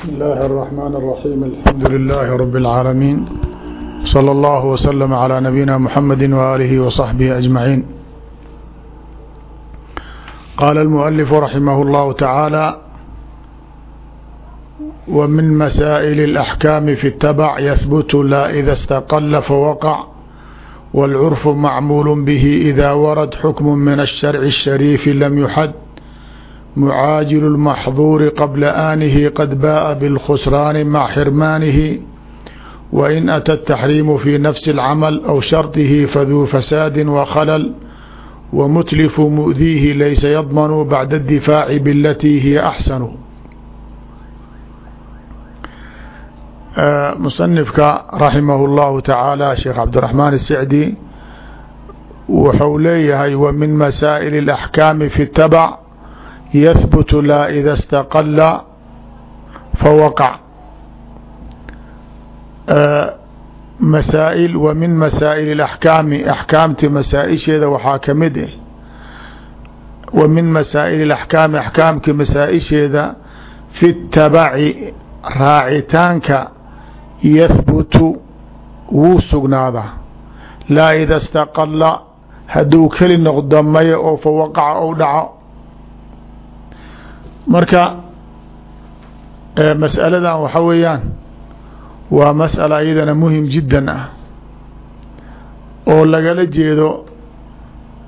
بسم الله الرحمن الرحيم الحمد لله رب العالمين صلى الله وسلم على نبينا محمد وآله وصحبه أجمعين قال المؤلف رحمه الله تعالى ومن مسائل الأحكام في التبع يثبت لا إذا استقل فوقع والعرف معمول به إذا ورد حكم من الشرع الشريف لم يحد mucaajilu lmaxduuri qabla aanihi qad baa'a bilkhusraani maca xirmaanihi wain ata ataxriimu fii nafsi alcamal aw shardihi faduu fasaadin wakhalal wamutlifu mu'diihi laysa yadmanu bacda addifaaci bilatii hiya axsanu musanifka raximahu llahu tacaala sheekh cabdiraxmaan isacdi wuxuu leeyahay wa min masaa'ili alaxkaami fi tabac yahbut laa ida اstaqala fawaqع masaaئil w min masaa'il الأحkaami axkaamti masaaئisheeda waxaa kamid ah w min masaa'il الأحkaami axkaamki masaaئisheeda fi الtabaci raacitaanka yahbutu wuu sugnaadaa laa ida istaqala hadduu keli noqdo maya oo fa waqaca ou dhaco marka mas'aladan waxa weeyaan waa mas'ala iyadana muhiim jiddan ah oo lagala jeedo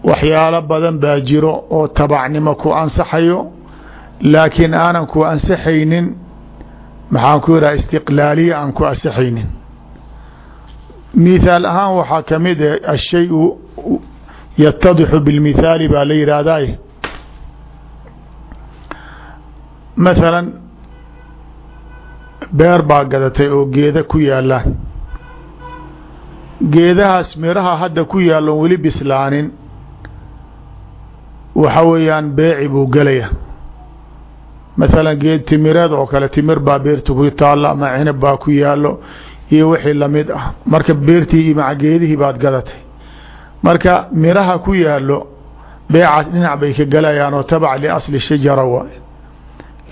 waxyaalo badan baa jiro oo tabacnimo ku ansaxayo laakiin aanan ku ansaxaynin maxaan ku yidhaha istiqlaaliya aan ku asixaynin mithaal ahaan waxaa ka mid ah ashayu yatadixu bilmithaali baa la yidhaahday mathalan beer baa gadatay oo geeda ku yaalaan geedahaas miraha hadda ku yaallon weli bislaanin waxa weeyaan beeci buu gelaya mathalan geed timireed oo kale timir baa beerta ku taalla ama cinab baa ku yaalo iyo wixii la mid ah. Marka beertii iyo maca geedihii baad gadatay. Marka miraha ku yaalo beecaas dhinac bay ka galayaan oo tabac liasli shajara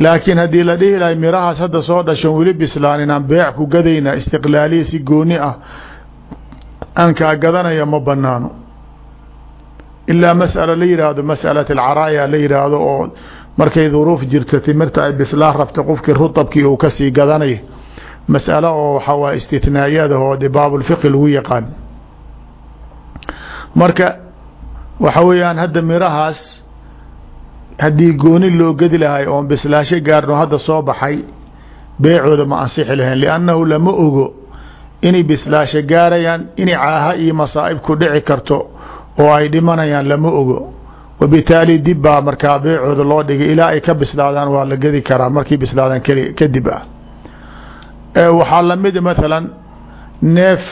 laakiin haddii la dhihi lahay mirahaas hadda soo dhashon weli bislaanin aan beec ku gadayna istiqlaaliya si gooni ah aan kaa gadanaya ma banaano ilaa mas'ala la yidhaahdo mas'alat alcaraaya la yidhaahdo oo markay duruuf jirta timirta ay bislaa rabta qofkii rutabkii uu ka sii gadanay mas'alo oo waxaa waay istithnaayadah oo de baabulfiqi lagu yaqaan. Marka waxa weeyaan hadda mirahaas haddii gooni loo gedi lahay oon bislaasho gaarno hadda soo baxay beecooda ma ansixi lahayn liannahu lama ogo inay bislaasho gaarayaan inay caaha iyo masaa'ib ku dhici karto oo ay dhimanayaan lama ogo. Wabitaali dib baa markaa beecooda loo dhigay ilaa ay ka bislaadaan waa la gedi karaa markay bislaadaan kadib ah. Waxaa la mid mathalan neef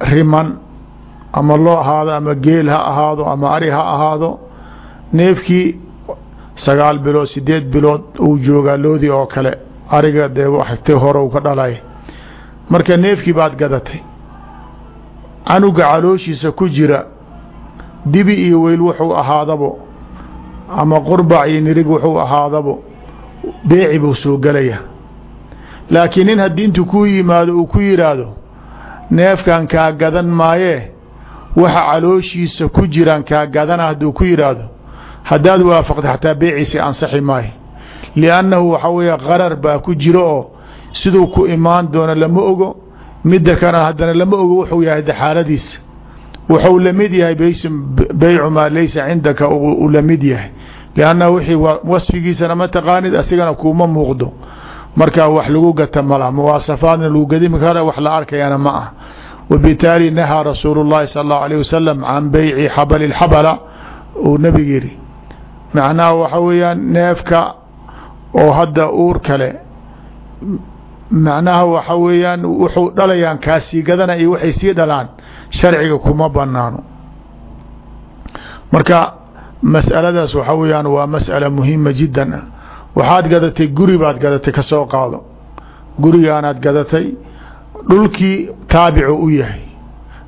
riman ama loo ahaado ama geel ha ahaado ama ari ha ahaado neefkii sagaal bilood sideed bilood uu joogaa loodii oo kale ariga dee waxti hore u ka dhalay marka neefkii baad gadatay canuga calooshiisa ku jira dibi iyo weyl wuxuu ahaadabo ama qurbac iyo nirig wuxuu ahaadabo beeci buu soo gelaya laakiin nin haddii intuu ku yimaado uu ku yidhaahdo neefkan kaa gadan maayee waxa calooshiisa ku jiraan kaa gadana hadduu ku yidhaahdo haddaad waafaqta xataa beeciisi ansaxi maayo. Liannahu waxa weeye qarar baa ku jiro oo siduu ku imaan doono lama ogo midda kana haddana lama ogo wuxuu yahay daxaaladiisa wuxuu la mid yahay beycu maa laysa cindaka uu la mid yahay. Lianna wixii wasfigiisana ma taqaanid asigana kuuma muuqdo. Marka wax lagu gata mala muwaasafaadna lagu gadimi kara wax la arkayana ma ah wabitaali nahaa rasuulu llahi sala allahu alayh wasalam can beyci xabali lxabala uu nabiga yihi macnaha waxa weeyaan neefka oo hadda uur kale macnaha waxa weeyaan wuxuu dhalayaan kaasii gadana iyo waxay sii dhalaan sharciga kuma banaano marka mas'aladaas waxa weeyaan waa mas'ala muhima jiddan ah. Waxaad gadatay guri baad gadatay ka soo qaado. Gurigaanaad gadatay dhulkii taabicu u yahay.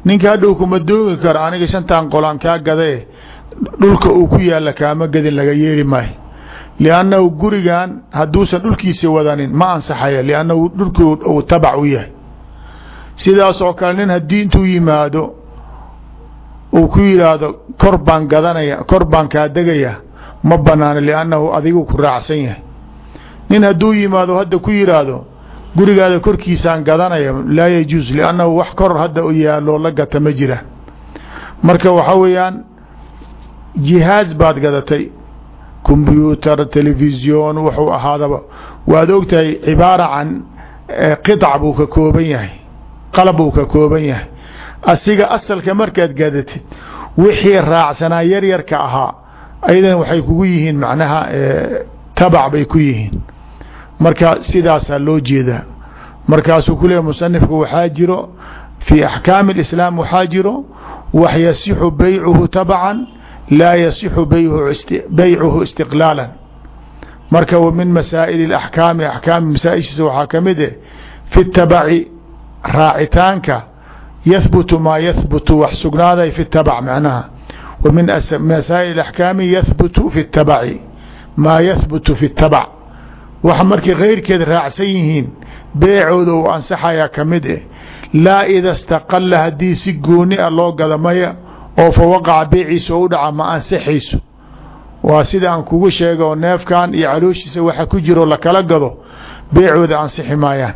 Ninka hadhow kuma doogi karo aniga shantan qolaan kaa gadae dhulka uu ku yaalla kaama gadin laga yeeli maayo. Liannahu gurigan hadduusan dhulkiisa wadanin ma ansaxaya liannahu dhulki uu tabac u yahay. Sidaas oo kale nin haddii intuu yimaado uu ku yidhaahdo kor baan gadanaya kor baan kaa degaya ma banaano liannahu adigu ku raacsan yahay. Nin hadduu yimaado hadda ku yidhaahdo gurigaada korkiisaan gadanaya laa yajuus liannahu wax kor hadda yaaloo la gata ma jira. Marka waxaa weeyaan jihaaz baad gadatay combyuutar telefisyon wuxuu ahaadaba. Waad ogtahay cibaara can qiطc buu ka kooban yahay qalab buu ka kooban yahay. Asiga asalka markaad gadatid wixii raacsanaa yaryarka ahaa ayadan waxay kugu yihiin macnaha tabac bay ku yihiin. Marka sidaasaa loo jeedaa. Markaasuu ku leeya musanifku waxaa jiro fii axkaami اlislaam waxaa jiro wax baycuhu tabcan laa yasixu baycuhu istiqlaala marka min masaa'il اaxkaami axkaami masaaishiisa waxaa ka mid eh fi tabaci raacitaanka yahbutu maa yahbutu wax sugnaaday fi tabac macnaha. Wa min masaa'il axkaami yahbutu fi tabaci maa yahbutu fi tabac. Wax markay keyrkeed raacsan yihiin beecooda uu ansaxayaa ka mid eh laa ida istaqala haddii si gooni a loo gada oo fa waqaca beeciisa u dhaca ma ansaxayso waa sida aan kugu sheega oo neefkan iyo calooshiisa waxa ku jiro lakala gado beecooda ansixi maayaan.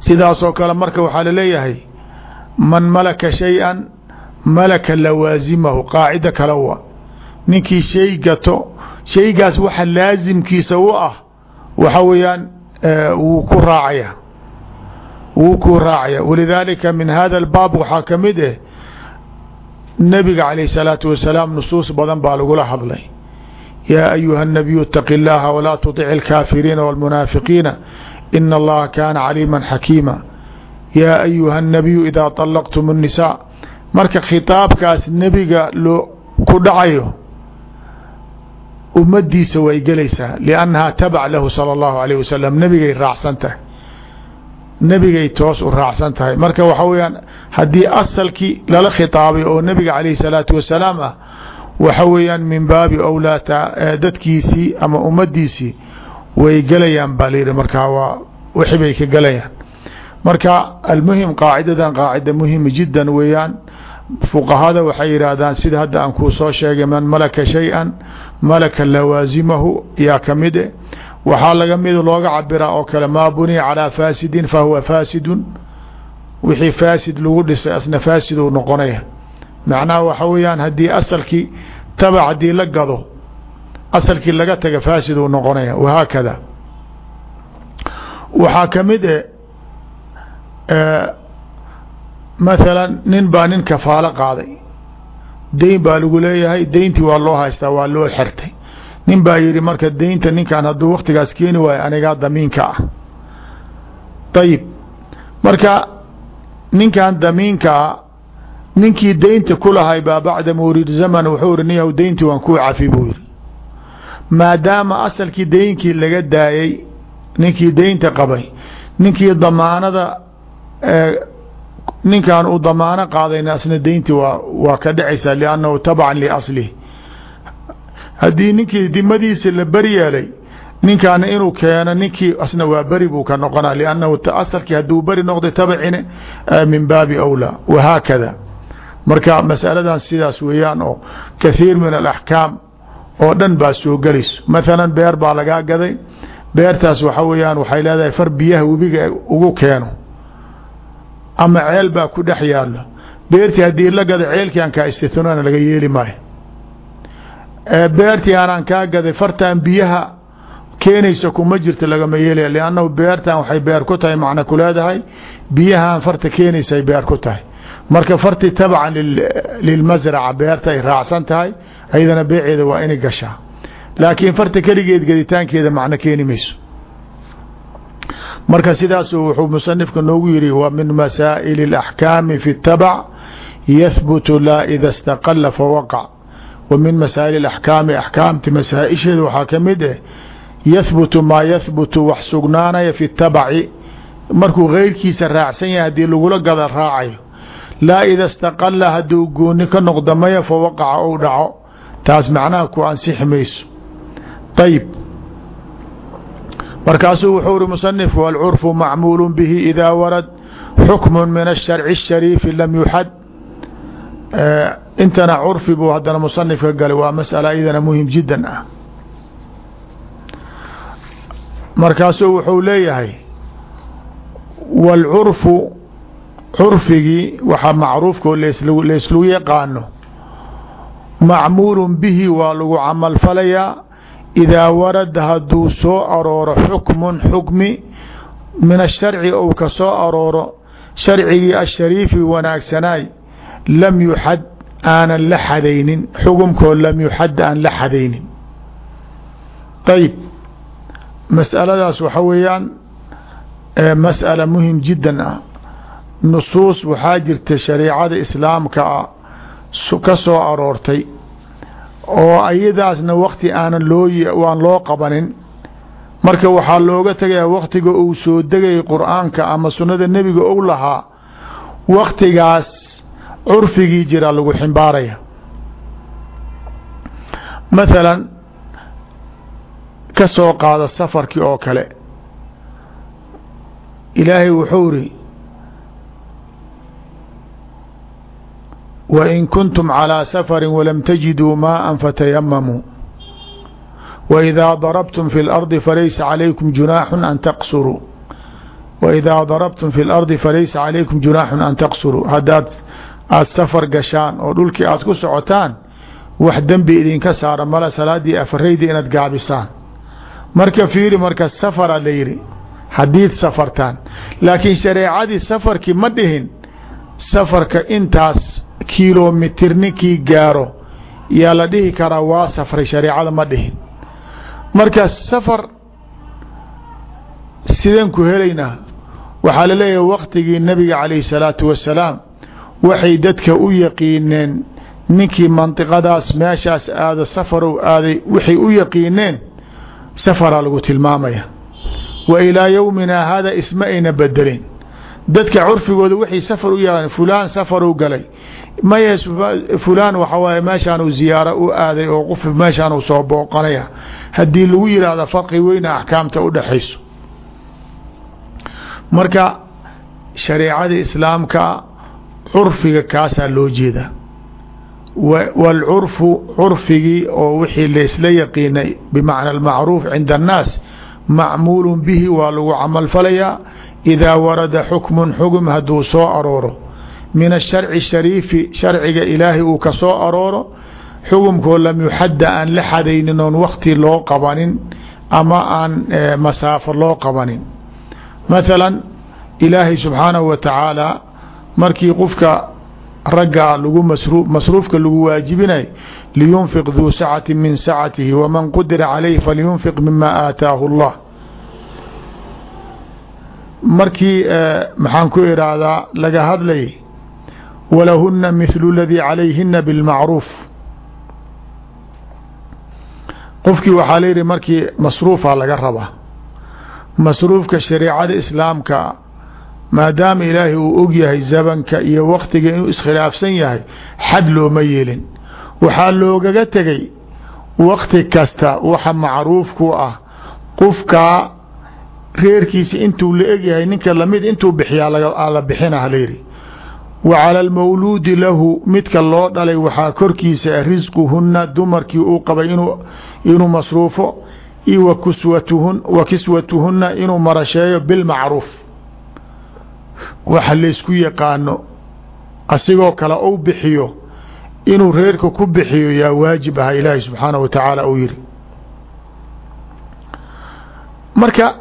Sidaasoo kale marka waxaa la leeyahay man malaka shay-an malaka lawaasimahu qaacida kale wa ninkii shay gato shaygaas waxa laasimkiisa u ah waxa weeyaan wuu ku raacaya. Wuu ku raacaya. Walidaalika min hada albaab waxaa ka mid eh nabiga calayh الsalaatu wasalaam nusuus badan baa lagula hadlay yaa ayuha الnabiyu اtaqi اllaha walaa tuطic اlkaafiriina wاlmunaafiqiina ina allaha kaana caliima xakiima yaa ayuha الnabiyu idaa طalaqtum الnisaa marka khitaabkaas nebiga loo ku dhacayo ummadiisa way gelaysaa liannaha tabac lahu sala allahu alayh wasalam nebigay raacsan tahay nebigay toos u raacsan tahay. Marka waxa weeyaan haddii asalkii lala khitaabay oo nebiga calayh salaatu wasalaam ah waxa weeyaan min baabi owlaata dadkiisii ama ummadiisii way gelayaan baa layidhi markaa waa wixi bay ka gelayaan marka almuhim qaacidadan qaacida muhima jiddan weeyaan fuqahada waxay yidhaahdaan sida hadda aan kuu soo sheegay man malaka shay-an malaka lawaasimahu yaa ka mid e waxaa laga mid looga cabiraa oo kale maa buniya calaa faasidin fahuwa faasidun. Wixii faasid lagu dhisay asna faasid uu noqonaya macnaha waxa weeyaan haddii asalkii tabac haddii la gado asalkii laga taga faasid uu noqonaya wahaakada waxaa ka mid e mathalan nin baa nin kafaalo qaaday. Deyn baa lagu leeyahay deyntii waa loo haystaa waa loo xertay nin baa yidhi marka deynta ninkan hadduu waktigaas keeni waayo anigaa damiinka ah. Ayib marka ninkan damiinkaa ninkii deynta ku lahay baa bacda mawrid zaman wuxuu ihi niyahu deyntii waan kuu cafi buu yidhi. Maadaama asalkii deynkii laga daayey ninkii deynta qabay ninkii damaanada ninkan uu damaano qaadayna asna deyntii waa waa ka dhacaysaa liannahu tabcan liaslih haddii ninkii dimadiisa la beri yeelay ninkaana inuu keeno ninkii asna waa beri buu ka noqona liannahu asalkii hadduu beri noqday tabcine min baabi awlaa wahaakada marka masaladan sidaas weeyaan oo kathiir min alaxkaam oo dhan baa soo gelayso mathalan beer baa lagaa gaday beertaas waxa weeyaan waxay leedahay far biyaha webiga ugu keeno. Ama ceel baa ku dhex yaalo beertii haddii la gada ceelkii aan kaa istitnona laga yeeli maayo beertii aanaan kaa gaday fartaan biyaha keenaysa kuma jirto lagama yeelaya liannahu beertan waxay beer ku tahay macna ku leedahay biyahaan farta keenaysay beer ku tahay. Marka fartii tabcan lilmasraca beerta ay raacsan tahay ayadana beeceeda waa inay gashaa. Laakiin farta keligeed geditaankeeda macno keeni mayso. Marka sidaasu wuxuu musanifka noogu yidhi wa min masaa'ili اlaxkaami fi اtabac yahbutu laa ida istaqala fawaqac wa min masaa'il axkaami axkaamti masaaisheeda waxaa ka mid eh yahbutu maa yahbutu wax sugnaanaya fi tabaci markuu keyrkiisa raacsan yahay haddii lagula gada raacayo laa ida istaqala hadduu gooni ka noqdo maya fawaqaca ou dhaco taas macnaha ku ansixi mayso ayib markaasuu wuxuu uri musanifku alcurfu macmuulu bihi idaa warad xukmu min asharci الshariifi lam yuxad intana curfi buu haddana musanifka galay. Waa masala iyadana muhiim jiddan ah. Markaasuu wuxuu leeyahay wاlcurfu curfigii waxaa macruufkao layslu yaqaano. Macmuulu bihi waa lagu camal falayaa idaa warada hadduu soo arooro xukmun xukmi min asharci ou ka soo arooro sharcigii ashariifi wanaagsanaay lam yuxad aanan la xadaynin xukumkoo lam yuxad aan la xadaynin. Ayib mas'aladaas waxa weeyaan mas'ala muhiim jiddan ah. Nusuus waxaa jirta shariicada islaamka ah ka soo aroortay oo ayadaasna wakti aanan loo waan loo qabanin. Marka waxaa looga tegayaa waktiga uu soo degayay qur'aanka ama sunnada nebiga ou lahaa waktigaas curfigii jira lagu ximbaaraya mathalan ka soo qaada safarkii oo kale ilaahay wuxuu iri وإن كنتم على سفر ولم تجدوا ماء فتيمموا وإذا ضربتم في الأرض فليس عليكم جناح أن تقصروا وإذا ضربتم في الأرض فليس عليكم جناح أن تقصروا hadaad aada safar gashaan oo dhulkii aada ku socotaan wax dembi idinka saara male salaaddii afareydi inaad gaabisaan. Marka fiiri marka safaraa la yidhi haddiid safartaan. Laakiin shareecadii safarkii ma dhihin safarka intaas kilomitir ninkii gaaro yaa la dhihi karaa waa safray shareecada ma dhihin. Marka safar sideen ku helaynaa waxaa la leeyahay waktigii nebiga calayhi salaatu wasalaam waxay dadka u yaqiineen ninkii mandiqadaas meeshaas aada safarow aaday waxay u yaqiineen safaraa lagu tilmaamaya. Wa ilaa yowminaa hada isma ayna bedelin dadka curfigooda waxay safar u yaqaan fulaan safaru galay. Maye fulaan waxa waaye meeshaanuu ziyaaro u aaday oo qof meeshaanuu soo booqanaya. Haddii lagu yidhaahdo farqi weyna axkaamta u dhexayso marka shareecada islaamka curfiga kaasaa loo jeeda wاlcurfu curfigii oo wixii laysla yaqiinay bimacna almacruuf cinda annaas macmuulu bihi waa lagu camal falayaa idaa warada xukmun xugm hadduu soo arooro. Min asharci shariifi sharciga ilaahay uu ka soo arooro xukumkoo lam yuxadda aan la xadaynin oon wakti loo qabanin ama aan masaafo loo qabanin. Mathalan ilaahay subxaanahu wa tacaala markii qofka raggaa lagu masru masruufka lagu waajibinay liyunfiq duu sacati min sacatihi waman qudira calayh falyunfiq mima aataahu اllah markii maxaan ku iraahdaa laga hadlay walahuna mithlu ladii calayhina bilmacruuf qofkii waxaa layihi markii masruufa laga rabaa. Masruufka shareecada islaamka maadaama ilaahay uu og yahay zabanka iyo waktiga inuu iskhilaafsan yahay xad looma yeelin. Waxaa loogaga tegay wakti kasta waxa macruufku ah qofkaa reerkiisa intuu la egyahay ninka la mid intuu bixiyaa la bixina layidhi wa cala almawluudi lahu midka loo dhalay waxaa korkiisa risquhunna dumarkii uu qabay inuu masruufo iyo wa kiswatuhunna inuu marasheeyo bilmacruuf waxa laysku yaqaano asigoo kale u bixiyo inuu reerka ku bixiyo yaa waajib aha ilaahi subxaanaه wa tacaala uu yihi marka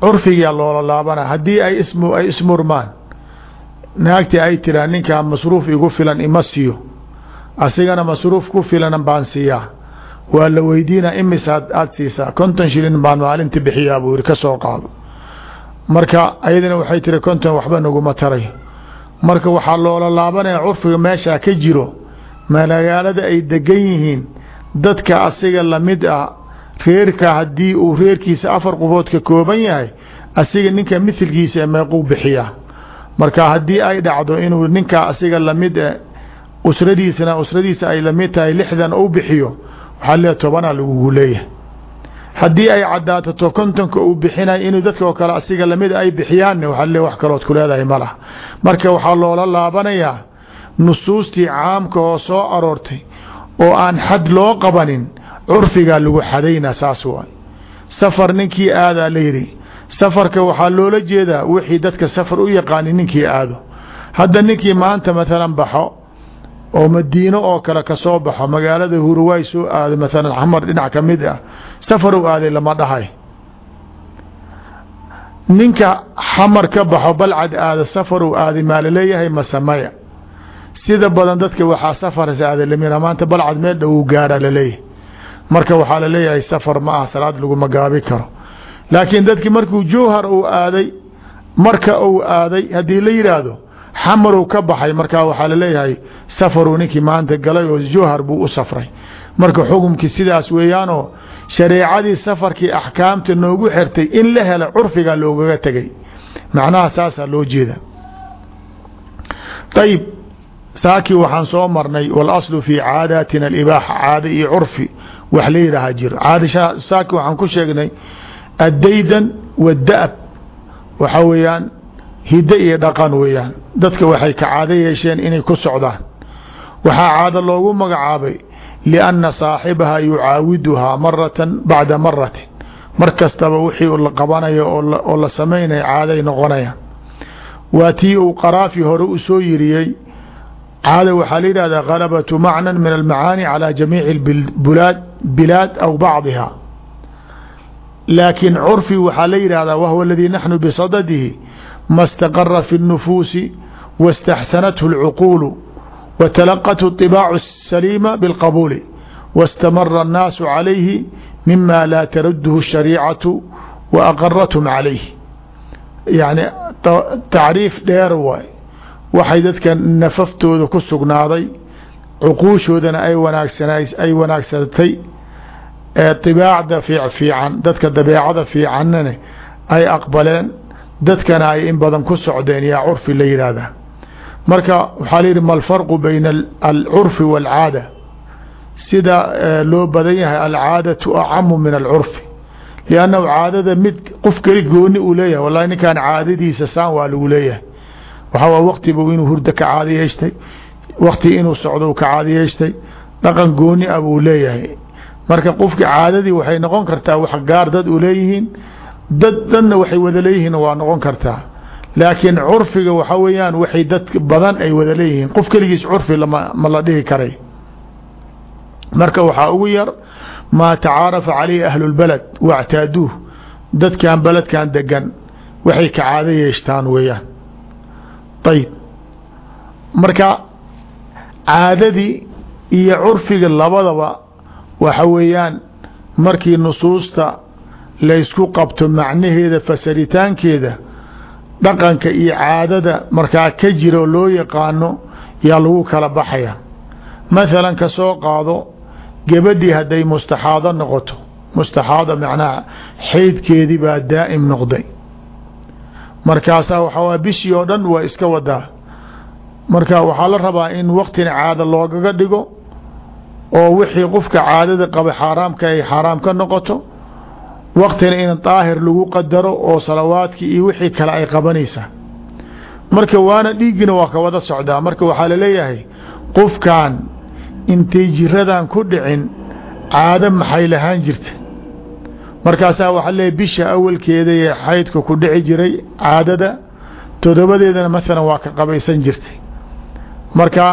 curfigaa loola laabana haddii ay is ay ismurmaan naagtii ay tiraa ninkaa masruuf igu filan ima siiyo asigana masruuf ku filan baan siiyaa. Waa la weydiina imisaad aada siisaa? Konton shilin baan maalinta bixiyaa buu yihi ka soo qaado marka ayadana waxay tiri konton waxba naguma tarayo marka waxaa loola laabanaya curfiga meeshaa ka jiro. Magaalada ay degan yihiin dadka asiga la mid ah reerka haddii uu reerkiisa afar qubood ka kooban yahay asiga ninka mithilkiisa meequu bixiyaa marka haddii ay dhacdo inuu ninkaa asiga la mid usradiisana usradiisa ay la mid tahay lixdan u bixiyo waxaa leeyahay tobanaa lagugu leeyahay haddii ay caddaatato kontonka uu bixinay inuu dadka oo kale asiga la mid ay bixiyaanne waxaa leeyahy wax kalood ku leedahay ma laha. Marka waxaa loola laabanayaa nusuustii caamka oo soo aroortay oo aan xad loo qabanin curfigaa lagu xadaynaa saas waay. Safar ninkii aadaa la yidhi. Safarka waxaa loola jeedaa wixii dadka safar u yaqaani ninkii aado. Hadda ninkii maanta maalan baxo oo madiino oo kale ka soo baxo magaalada huruwaay soo aado maalan xamar dhinac ka mid ah safar u aaday lama dhahay. Ninka xamar ka baxo balcad aada safar u aaday maa la leeyahay masamaya sida badan dadka waxaa safaras aaday lamina maanta balcad meel dhow gaara la leeyahay marka waxaa la leeyahay safar ma ah salaad laguma gaabi karo. Laakiin dadkii markuu jowhar uu aaday marka uu aaday haddii la yidhaahdo xamaruu ka baxay markaa waxaa la leeyahay safaruu ninkii maanta galay oo jowhar buu u safray. Marka xukumkii sidaas weeyaanoo shareecadii safarkii axkaamta noogu xirtay in la hela curfigaa loogaga tegay. Macnaha saasaa loo jeeda. Ayib saakii waxaan soo marnay walaslu fii caadaatina alibaaxa caada iyo curfi wax la yidhaaha jiro caada saaki waxaan ku sheegnay addaydan wadda'ab waxaa weeyaan hiddo iyo dhaqan weeyaan. Dadka waxay ka caado yeesheen inay ku socdaan. Waxaa caado loogu magacaabay lianna saaxibaha yucaawiduhaa maratan bacda maratin mar kastaba wixii la qabanayo oo la samaynaya caaday noqonayaan. Waa tii uu qaraafi hore u soo yiriyey. Caada waxaa la yidhahdaa galabatu macnan min almacaani calى jamiici bilaad aw bacdiha laakiin curfi waxaa la yidhahdaa wahwa aladii naxnu bisadadihi ma staqara fi الnufuusi واstaxsanathu اlcuquulu watalaqathu طibaacu الsaliima biاlqabuuli wastamara الnaasu calayhi mima laa taradhu الshariicatu waaqarathum calayh yani tacriif dheer waay waxay dadka nafaftooda ku sugnaaday cuquushoodana ay wanaagsan ay wanaagsatay ee dibaacda fiican dadka dabeecada fiicannane ay aqbaleen dadkana ay in badan ku socdeen yaa curfi la yidhaahdaa marka waxaa la yidhi ma alfarqu bayna alcurfi waalcaada sida loo badan yahay alcaadatu acamu min alcurfi. Liannahu caadada mid qof keli gooni uu leeyahay wallahi ninkan caadadiisa saan waa lagu leeyahay. Waxaa waktibu inuu hurdo ka caadiyeystay wakti inuu socdo ka caadiyeystay dhaqan gooni ah buu leeyahay. Marka qofka caadadii waxay noqon kartaa wax gaar dad u leeyihiin dad dadna waxay wada leeyihiin waa noqon kartaa laakiin curfiga waxa weeyaan waxay dad badan ay wada leeyihiin. Qof keligiis curfi ma la dhihi karay. Marka waxaa ugu yar maa tacaarafa calayhi ahlu lbaled wactaaduuh. Dadkan beledkan degan waxay ka caado yeeshtaan weeyaan. Ayib marka caadadii iyo curfiga labadaba waxa weeyaan markii nusuusta laysku qabto macnaheeda fasaritaankeeda dhaqanka iyo caadada markaa ka jiro loo yaqaano yaa lagu kala baxaya. Mathalan ka soo qaado gabadhii hadday mustaxaado noqoto mustaxaado macnaha xaydkeedii baa daa'im noqday. Markaasaa waxaa bishii oo dhan waa iska wadaa. Marka waxaa la rabaa in waktina caado loogaga dhigo oo wixii qofka caadada qaba xaaraamka ay xaaraam ka noqoto waktina in daahir lagu qadaro oo salawaadkii iyo wixii kale ay qabanaysaa marka waana dhiiggina waa ka wada socdaa marka waxaa la leeyahay qofkan intay jiradan ku dhicin caado maxay lahaan jirta? Markaasaa waxaa leeyahy bisha awalkeeda ee xaydka ku dhici jiray caadada todobadeedana maalan waa ka qabaysan jirtay. Marka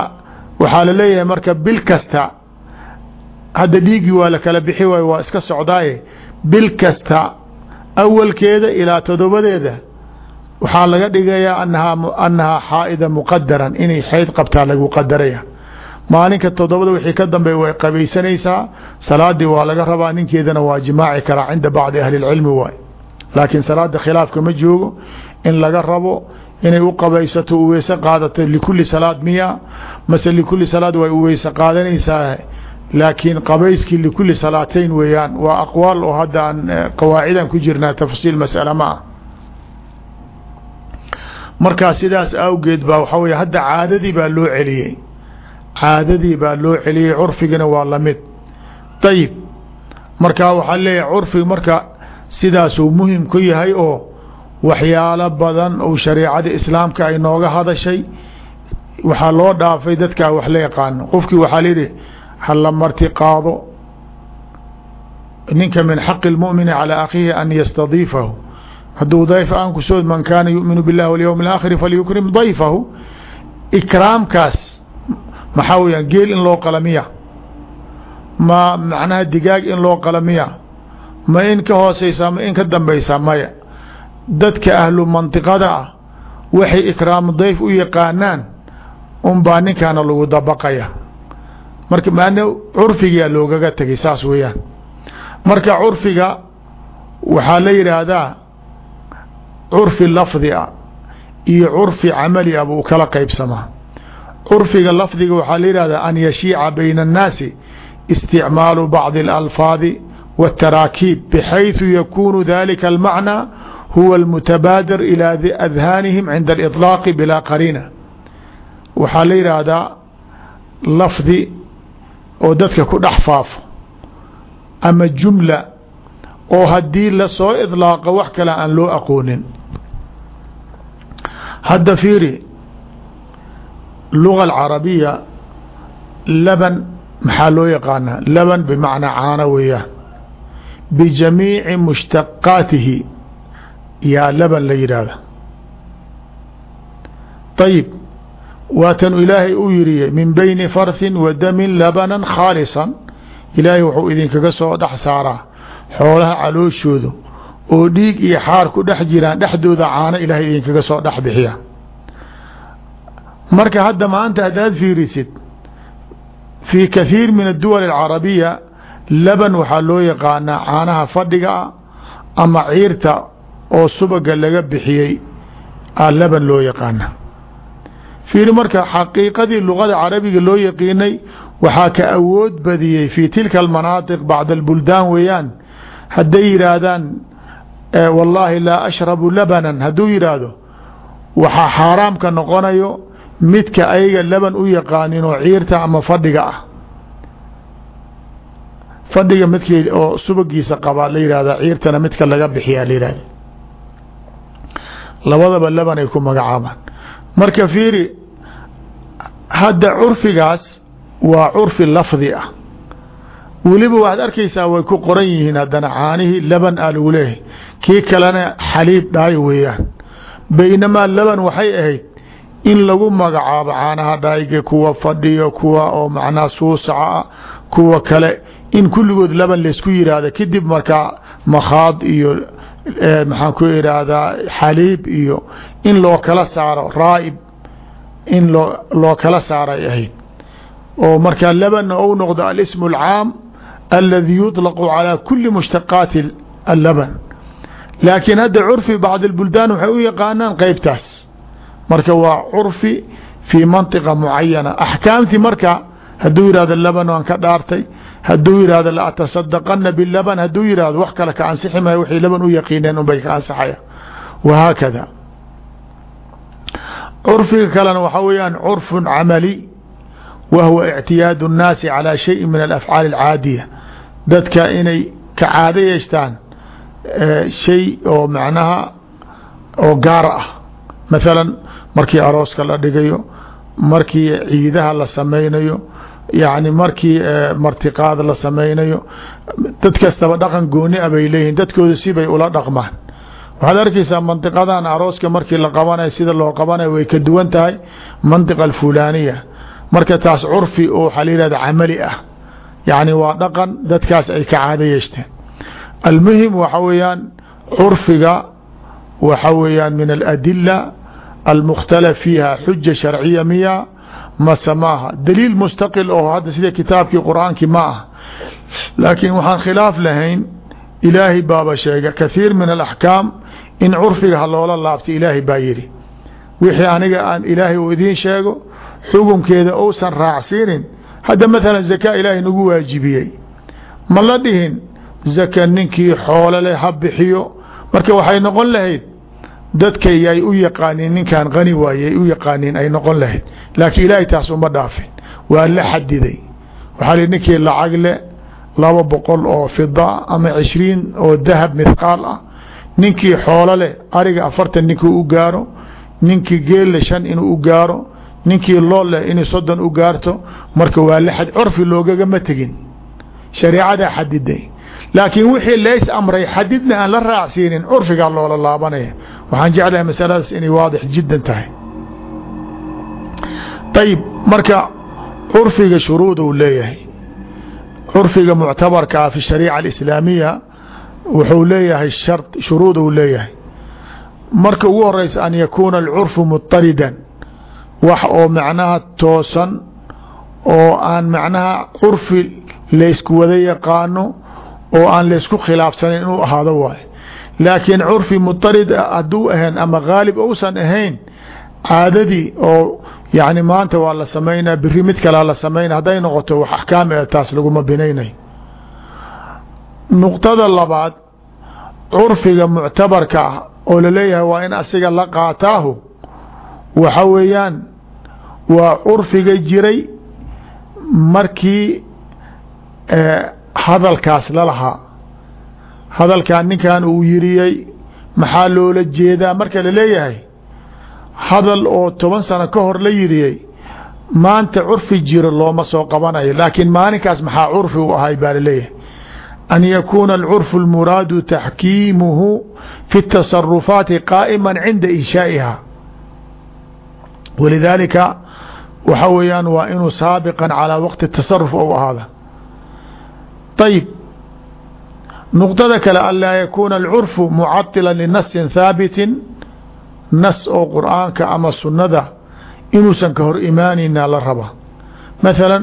waxaa la leeyahay marka bil kasta hadda dhiiggii waa la kala bixi waayo waa iska socdaaye bil kasta awalkeeda ilaa todobadeeda waxaa laga dhigayaa anahaa annahaa xaa'ida muqadaran inay xayd qabtaa lagu qadaraya maalinka todobada wixii ka dambeeya way qabaysanaysaa salaadii waa laga rabaa ninkeedana waa jimaaci karaa cinda bacdi ahli اlcilmi waay laakiin salaada khilaafka ma joogo in laga rabo inay u qabaysato u weyse qaadato likuli salaad miya mase likuli salaad way u weyse qaadanaysaa laakiin qabayskii likuli salaateyn weeyaan waa aqwaal oo hadda aan qawaacidan ku jirnaa tafsiil mas'ala ma ah markaa sidaas awgeed baa waxaa wey hadda caadadii baa loo celiyey. Caadadii baa loo celiyey curfigina waa la mid ayib marka waxaa leeyahay curfiga marka sidaasuu muhiim ku yahay oo waxyaalo badan oo shareecada islaamka ay nooga hadashay waxaa loo dhaafay dadkaa wax la yaqaano. Qofkii waxaa layidhi hala marti qaado ninka min xaqi اlmumini calى akhiihi an yastadiifahu hadduu dayf aan kusoo man kaana yuminu biاllahi walyowm اlaakhiri falyukrim dayfahu ikraamkaas maxaa weyaan geel in loo qalamiya ma macnaha digaag in loo qalamiya ma in ka hooseysaa ma in ka dambeysaa maya dadka ahlu mantiqada ah waxay ikraamu dayf u yaqaanaan unbaa ninkaana lagu dabaqaya marka maana curfigaa loogaga tegay saas weeyaan marka curfiga waxaa la yidhaahdaa curfi lafdi a iyo curfi camali a buu kala qeybsamaa curfiga lafdiga waxaa la yidhahdaa an yashiica bayna الnaasi isticmaalu bacdi اlalfaadi wالtaraakiib bxayثu yakunu dalika اlmacnى huwa اlmutabaadir ilى adhaanihim cinda اliطlaaqi bilaa qariina waxaa la yidhaahdaa lafdi oo dadka ku dhex faafo ama jumla oo haddii la soo idlaaqo wax kale aan loo aqoonin. Hadda fiiri luga alcarabiya laban maxaa loo yaqaanaa laban bimacnaa caano weeyaan bijamiici mushtaqaatihi yaa laban la yidhaahda. Ayib waatanu ilaahay u yiri min bayni farthin wa damin labanan khaalisan. Ilaahay wuxuu idinkaga soo dhex saaraa xoolaha calooshooda oo dhiig iyo xaar ku dhex jiraan dhexdooda caano ilaahay idinkaga soo dhex bixiya. Marka hadda maanta haddaad fiirisid fii kathiir min adduwal alcarabiya laban waxaa loo yaqaanaa caanaha fadhiga ah ama ciirta oo subaga laga bixiyey a laban loo yaqaana fiiri marka xaqiiqadii luqada carabiga loo yaqiinay waxaa ka awood badiyey fii tilka almanaatiq bacda albuldaan weeyaan. Hadday yidhaahdaan wallaahi laa ashrabu labanan. Hadduu yidhaahdo waxaa xaaraamka noqonayo midka ayaga laban u yaqaanin oo ciirta ama fadhiga ah. Fadhiga midkii oo subagiisa qabaa la yihahdaa ciirtana midka laga bixiyaa la yihahda labadaba laban ay ku magacaabaan marka fiiri hadda curfigaas waa curfi lafdi ah. Weliba waxaad arkaysaa way ku qoran yihiin haddana caanihii laban a lagu leeyahay. Kii kalena xaliib dhaayo weeyaan. Baynamaa laban waxay ahayd in lagu magacaabo caanaha dhaayga kuwa fadhiyo kuwa oo macnaha suusaca ah kuwa kale in kulligood laban laysku yidhaahda kadib markaa makhaad iyo maxaan ku idhaahdaa xaliib iyo in loo kala saaro raa'ib in loo loo kala saaray ahayd oo markaa labanna ou noqdo alism اlcaam aladi yuطlaqu calى kuli mushtaqaati allaban laakiin hadda curfi bacd اlbuldaan waxay u yaqaanaan qeybtaas marka waa curfi fii manطiqa mucayana axkaamtii marka hadduu yihahdo laban waan ka dhaartay hadduu yihahdo la atasadaqana bilaban hadduu yihahdo wax kale ka ansixi maayo waxay laban u yaqiineen unbay ka ansaxaya wahaakada curfiga kalena waxaa weeyaan curfu camali wa huwa ictiyaad الnaasi calى shayi min alafcaali اlcaadiya dadka inay ka caado yeeshtaan shay oo macnaha oo gaar ah mathalan markii arooska la dhigayo markii ciidaha la samaynayo yani markii martiqaad la samaynayo dad kastaba dhaqan gooni a bay leeyihin dadkooda sibay ula dhaqmaan waxaad arkaysaa mandiqadan arooska markii la qabanayo sida loo qabanayo way ka duwan tahay mandiqa alfulaaniya marka taas curfi oo waxaa la yihahda camali ah. Yani waa dhaqan dadkaas ay ka caado yeeshteen. Almuhim waxa weeyaan curfiga waxa weeyaan min aladila almukhtalaf fiiha xuja sharciya miya mase maaha daliil mustaqil oo hadda sida kitaabkii qur'aankii ma ah laakiin waxaan khilaaf lahayn ilaahay baaba sheega kathiir min alaxkaam in curfiga ha loola laabto ilaahay baa yidhi wixii aniga aan ilaahay uu idiin sheego xukunkeeda ousan raacsiinin. Hadda mathalan zaka ilaahay nagu waajibiyey. Ma la dhihin zaka ninkii xoolo leh ha bixiyo. Marka waxay noqon lahayd dadka yay u yaqaaniin ninkan qani waayey u yaqaaniin ay noqon lahayd. Laakiin ilaahay taas uma dhaafin. Waa la xadiday waxaa li ninkii lacag le laba boqol oo fida ama cishriin oo dahab mithqaal ah ninkii xoolo leh ariga afartan ninkii u gaaro ninkii geelle shan inuu u gaaro ninkii lool leh inay soddon u gaarto marka waa lxad curfi loogagama tegin. Shareecadaa xadiday laakiin wixii lays amray xadidna aan la raacsiinin curfigaa loola laabanaya. Waxaan jeclahay masaladaas inay waadix jiddan tahay. Ayib marka curfiga shuruud uu leeyahay. Curfiga muctabarkaa fi shariica alislaamiya wuxuu leeyahay shar shuruud uu leeyahay. Marka ugu horeysa an yakuuna alcurfu mutaridan wax oo macnaha toosan oo aan macnaha curfi laysku wada yaqaano oo aan laysku khilaafsanayn inuu ahaado waay laakiin curfi mutarid hadduu ahayn ama haalib uusan ahayn caadadii oo yani maanta waa la samaynaa biri mid kalea la samaynaa hadday noqoto wax axkaam ee taas laguma binaynayo nuqtada labaad curfiga muctabarka ah oo la leeyahay waa in asiga la qaataahu waxa weeyaan waa curfiga jiray markii hadalkaas lalahaa hadalkan ninkan uu yiriyey maxaa loola jeedaa marka la leeyahay hadal oo toban sano ka hor la yiriyey maanta curfi jiro looma soo qabanayo laakiin maalinkaas maxaa curfi u ahay baa la leeyahay an yakuuna alcurfu almuraadu taxkiimuhu fi اtasarufaati qaa'ima cinda inshaa'iha walidaalika waxa weeyaan waa inuu saabiqa calaa waqti tasaruf ou ahaada ayib nuqdada kale anlaa yakuuna alcurfu mucadila linasin haabitin nas oo qur'aanka ama sunnada inuusan ka hor imaanayna la raba maثala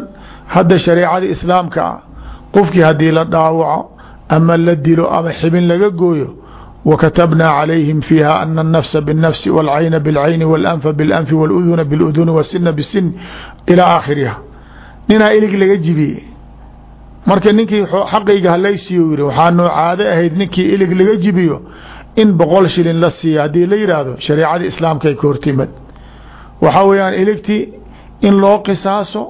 hadda shareecada islaamka a qofkii haddii la dhaawaco ama la dilo ama xibin laga gooyo وكتبنا عليهم فيها أن النفس بالنفس والعين بالعين والأنف بالأنف والأذن بالأذن والسن بالسن إلى آخرها ninaa ilig laga jibiyey marka ninkii xaqayga halaysiiyo yiri waxaa noo caado ahayd ninkii ilig laga jibiyo in boqol shilin la siiya haddii la yidhaahdo shareecada islaamka ay ka hortimad waxaa weeyaan iligtii in loo qisaaso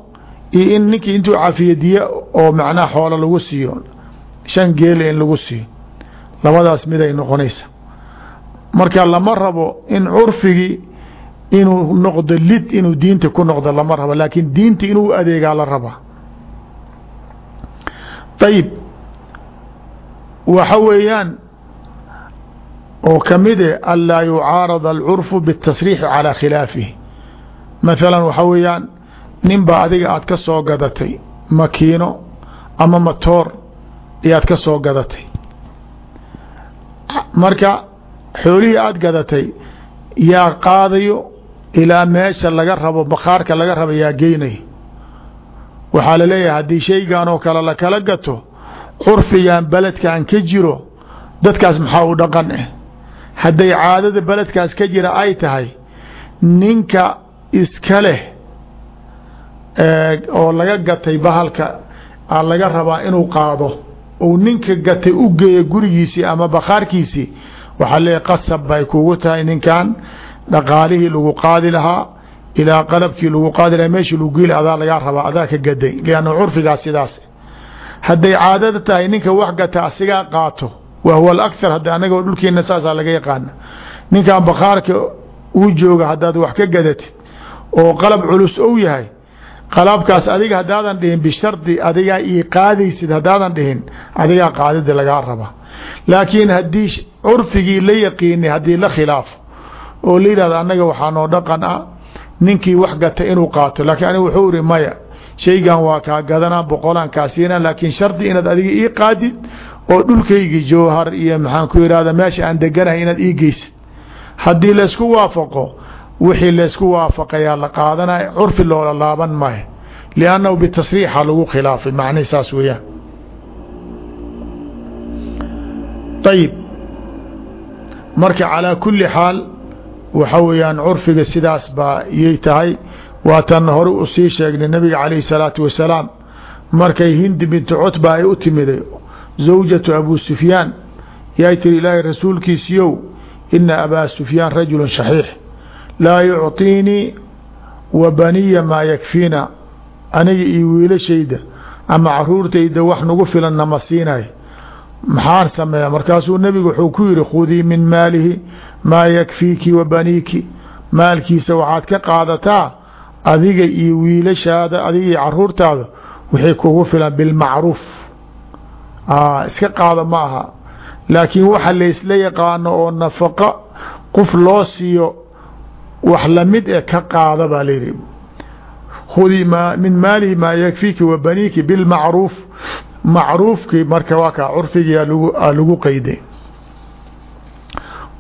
iyo in ninkii intuu cafiyo diye oo macnaha xoolo lagu siiyo shan geela in lagu siiyo labadaas miday noqonaysa. Marka lama rabo in curfigii inuu noqdo lid inuu diinta ku noqdo lama rabo laakiin diinta inuu adeegaa la rabaa. Ayib waxa weeyaan oo kamide anlaa yucaarada alcurfu biاtasriixi calaa khilaafihi. Mathalan waxa weeyaan nin baa adiga aad ka soo gadatay makiino ama matoor ayaad ka soo gadatay. Marka xoolihii aada gadatay yaa qaadayo ilaa meesha laga rabo bakhaarka laga rabo yaa geynayo. Waxaa la leeyahay haddii shaygan oo kale lakala gato curfigan beledkan ka jiro dadkaas maxaa u dhaqan ah hadday caadada beledkaas ka jira ay tahay ninka iska leh oo laga gatay bahalka aa laga rabaa inuu qaado. Ou ninka gatay u geeya gurigiisii ama bakhaarkiisii waxaa leeyahy qasab bay kugu tahay ninkan. Dhaqaalihii lagu qaadi lahaa ilaa qalabkii lagu qaadi lahaa meeshii lagu geeli adaa lagaa rabaa adaa ka gaday. Lianna curfigaas sidaas. Hadday caadada tahay ninka wax gata asigaa qaato. Wa huwa alakhar hadda anagoo dhulkeena saasaa laga yaqaana ninkan bakhaarka uu jooga haddaad wax ka gadatid oo qalab culus ou yahay qalabkaas adiga haddaadan dhihin bishardi adigaa ii qaadaysid haddaadan dhihin adigaa qaadida lagaa raba. Laakiin haddii curfigii la yaqiinay haddii la khilaafo oo la yidhahdo annaga waxaa noo dhaqan ah ninkii wax gata inuu qaato. Laakiin aniga wuxuu iri maya shaygan waa kaa gadanaa boqolaan kaa siina laakiin shardi inaad adiga ii qaadid oo dhulkaygii jowhar iyo maxaan ku ihahda meesha aan deganahay inaad ii geysid. Haddii laysku waafaqo wixii laysku waafaqayaa la qaadanaya curfi loola laaban maayo liannahu bitasriixa lagu khilaafay macnihi saas weeyaan. Ayib marka calaa kulli xaal waxa weeyaan curfiga sidaas baa iyay tahay. Waatan hore u sii sheegnay nabiga calayhi salaatu wasalaam markay hindi bintu cutba ay u timiday zawjatu abu sufyaan. Yaay tiri ilaahay rasuulkiisiyow ina abaa sufyaan rajulu shaxiix laa yucطiinii wa baniya maa yakfiina. Aniga iyo wiilashayda ama caruurtayda wax nagu filan nama siinay. Maxaan sameeya markaasuu nebigu wuxuu ku yihi khudii min maalihi maa yakfiiki wa baniiki. Maalkiisa waxaad ka qaadataa adiga iyo wiilashaada adiga iyo caruurtaada wixii kugu filan bilmacruuf iska qaado ma aha. Laakiin waxa laysla yaqaano oo nafaqo qof loo siiyo wax la mid e ka qaada baa layidhi khudii min maalihi maa yakfiiki wa baniiki bilmacruuf macruufkii marka waa kaa curfigii aa lagu qeyday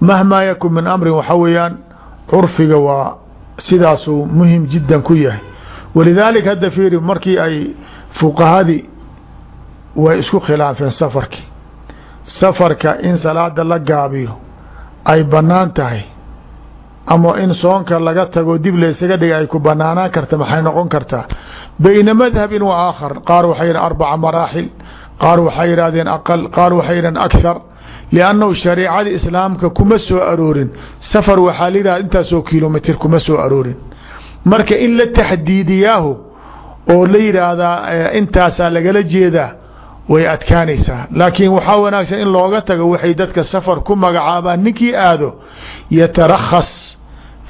mahmaa yakun min amrin waxa weeyaan curfiga waa sidaasuu muhiim jiddan ku yahay. Walidaalika hadda fiiri markii ay fuqahadii way isku khilaafeen safarkii safarka in salaada la gaabiyo ay bannaan tahay ama in soonka laga tago dib laysaga dhiga ay ku banaanaan karta maxay noqon kartaa bayna madhabin wa aakhar. Qaar waxay yidhahn arbaca maraaxil qaar waxay yidhahdeen aqal qaar waxay yidhahn akhar liannahu shariicada islaamka kuma soo aroorin. Safar waxaa la yidhahda intaasoo kilomitr kuma soo aroorin. Marka in la taxdiidiyaahu oo la yidhaahdaa intaasaa lagala jeedaa way adkaanaysaa. Laakiin waxaa wanaagsan in looga tago waxay dadka safar ku magacaabaan. Ninkii aado yatarakhas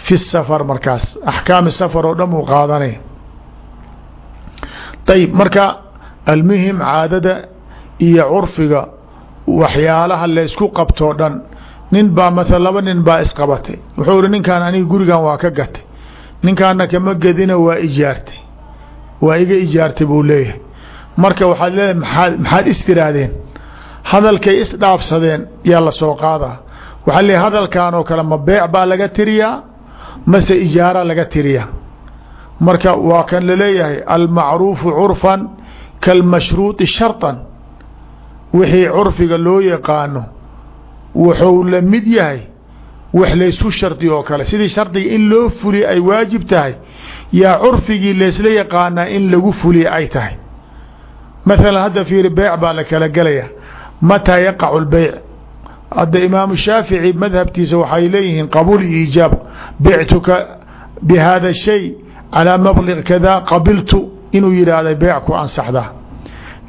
fi safar markaas. Axkaami safar oo dhan uu qaadanay. Ayib marka almuhim caadada iyo curfiga waxyaalaha laysku qabtoo dhan nin baa maala laba nin baa isqabatay. Wuxuu ihi ninkaan aniga gurigan waa ka gatay. Ninkaana kama gedina waa ijaartay. Waa iga ijaartay buu leeyahay. Marka waxaad leedahay maxaad maxaad istiraadeen? Hadalkay isdhaafsadeen yaa la soo qaadaa. Waxaa leeyahy hadalkan oo kale ma beec baa laga tiriyaa mase ijaara laga tiriyaa marka waa kan laleeyahay almacruufu curfan kalmashruuطi sharطan wixii curfiga loo yaqaano wuxuu la mid yahay wax laysu shardi oo kale sidii shardiga in loo fuliya ay waajib tahay yaa curfigii laysla yaqaanaa in lagu fuliya ay tahay مثلا hadda fiiri beyc baa la kala gelaya mataa yaqacu lbeyc hadda imaamu shaafici madhabkiisa waxay leeyihiin qabuul iyo ijaab bictuka bihada shay calaa mablig kada qabiltu inuu yidhaahda beyc ku ansaxdaa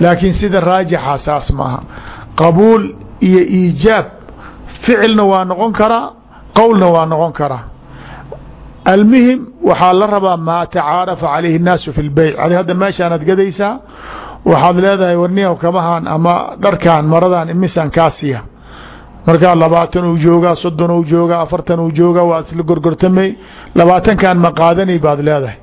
laakiin sida raajixa saas maaha. Qabuul iyo iijaab ficilna waa noqon karaa qowlna waa noqon karaa almuhim waxaa la rabaa maa tacaarafa calayhi الnaasu fi lbeyc adi hadda meeshaanaad gadaysaa waxaad leedahay warniyaw kabahan ama dharkan maradan imisaan kaa siiya markaa labaatan uu joogaa soddon uu joogaa afartan uu joogaa waa isla gorgortamay. Labaatankan ma qaadanay baad leedahay.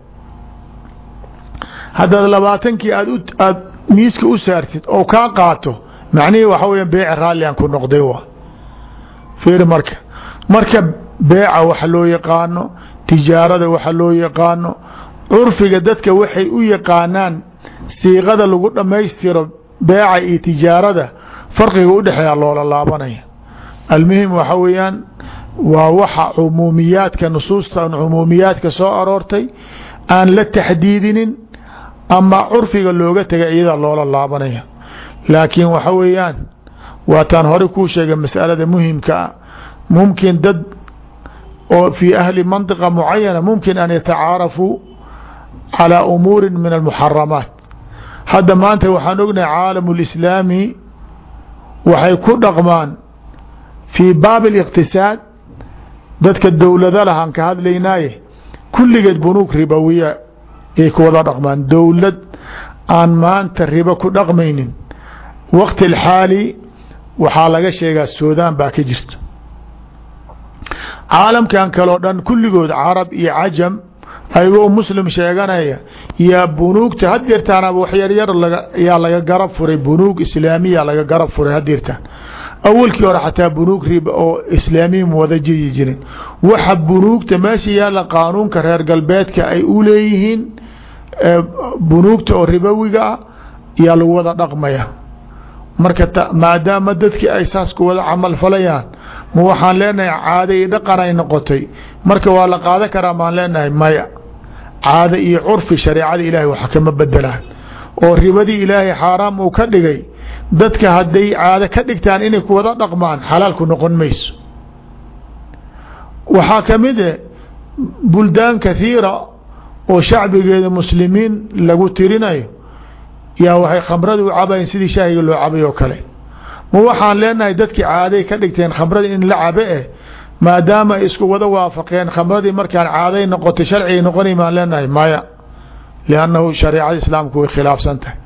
Haddaad labaatankii aad aad miiska u saartid oo kaa qaato macnihii waxa weya beeca raallian ku noqday wa fiiri marka marka beeca waxa loo yaqaano tijaarada waxa loo yaqaano curfiga dadka waxay u yaqaanaan siiqada lagu dhammaystiro beeca iyo tijaarada farqiga udhexeeya loola laabanaya almuhim waxa weeyaan waa waxa cumuumiyaadka nusuustan cumuumiyaadka soo aroortay aan la taxdiidinin ama curfiga looga tegay iyada loola laabanaya. Laakiin waxa weeyaan waataan hore kuu sheegay masalada muhimka ah. Mumkin dad oo fii ahli manطiqa mucayana mumkin an yatacaarafuu calى umuuri min almuxaramaat hadda maanta waxaan ognahay caalamu lislaami waxay ku dhaqmaan fii baab اliqtisaad dadka dowladda lahaan ka hadlaynaaye kulligeed bunuug ribowiya ay ku wada dhaqmaan. Dowlad aan maanta ribo ku dhaqmaynin waqti alxaali waxaa laga sheegaa suudaan baa ka jirto. Caalamkan kaleo dhan kulligood carab iyo cajam ayagoo muslim sheeganaya yaa bunuugta hadeertaanaba wax yaryar yaa laga garab furay bunuug islaamiya laga garab furay hadeertaan awalkii hore xataa bunuug riba oo islaamiya wada jiri jirin. Waxa bunuugta meesha yaalla qaanuunka reer galbeedka ay u leeyihiin bunuugta oo ribowiga ah yaa lagu wada dhaqmaya. Marka maadaama dadkii ay saas ku wada camal falayaan ma waxaan leenahay caado iyo dhaqan ay noqotay. Marka waa la qaadan karaa maan leenahay maya. Caado iyo curfi shareecada ilaahay waxa kama bedelaan. Oo ribadii ilaahay xaaraam uu ka dhigay dadka hadday caado ka dhigtaan inay ku wada dhaqmaan xalaalku noqon mayso. Waxaa ka mid e buldaan kathiira oo shacbigeeda muslimiin lagu tirinayo yaa waxay khamrada u cabayen sidii shaahiga loo cabay oo kale. Ma waxaan leenahay dadkii caaday ka dhigteen khamrada in la cabe eh maadaama ay isku wada waafaqeen khamradii markaan caaday noqotay sharcigay noqonay maan leenahay maya. Liannahu shareecada islaamku way khilaafsan tahay.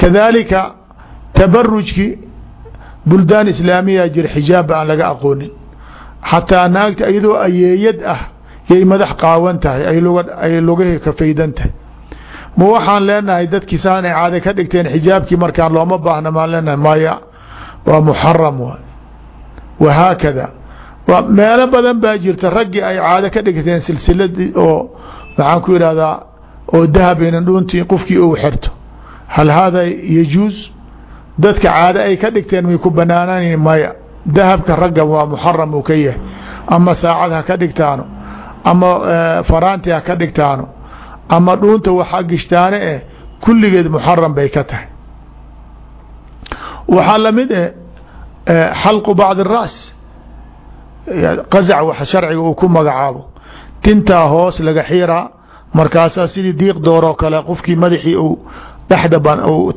Kadaalika tabarujkii buldaan islaamiya jir xijaabba aan laga aqoonin. Xataa naagta iyadoo ayeeyad ah yay madax qaawan tahay ay lugahii ka faydan tahay. Ma waxaan leenahay dadkii saan ay caada ka dhigteen xijaabkii markaan looma baahna maan leenahay maya waa muxaram waay wahaakada meelo badan baa jirta raggii ay caado ka dhigteen silsiladii oo maxaan ku idhahdaa oo dahab inan dhuuntii qofkii uu xirto. Hal haadaa yajuus dadka caado ay ka dhigteen may ku banaanayn maya dahabka ragga waa muxaram uu ka yahay ama saacad ha ka dhigtaano ama faraanti ha ka dhigtaano ama dhuunta waxaa gishtaane eh kulligeed muxaram bay ka tahay. Waxaa la mid eh xalqu bacdi الra's qazac wax sharciga uu ku magacaabo. Tintaa hoos laga xiraa markaasaa sidii diiq dooroo kale qofkii madaxii uu dhexda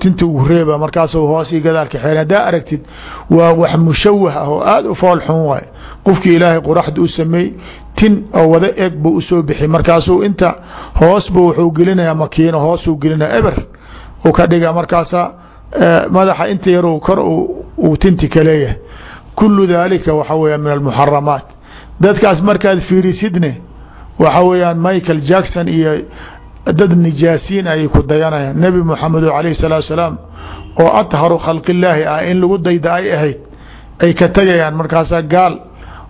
tinta uu reeba markaasuu hoosii gadaalka xeer. Haddaa aragtid waa wax mushawah ah oo aada u fool xun waay qofkii ilaahay quraxda u sameey tin oo wada eg buu u soo bixi markaasuu inta hoosba wuxuu gelinayaa makiino hoosuu gelinaya eber. Uu ka dhiga markaasaa madaxa inta yar kor uu tinti ka leeyahay. Kulu waxa weya min almuxaramaat dadkaas markaad fiirisidne waxa weeyaan michael jackson iyo dad nijaasiin ayay ku dayanayaan. Nebi moxamed alayh salaatu salaam oo atharu khalqillaahi ah in lagu dayda ay ahayd ay ka tegayaan markaasaa gaal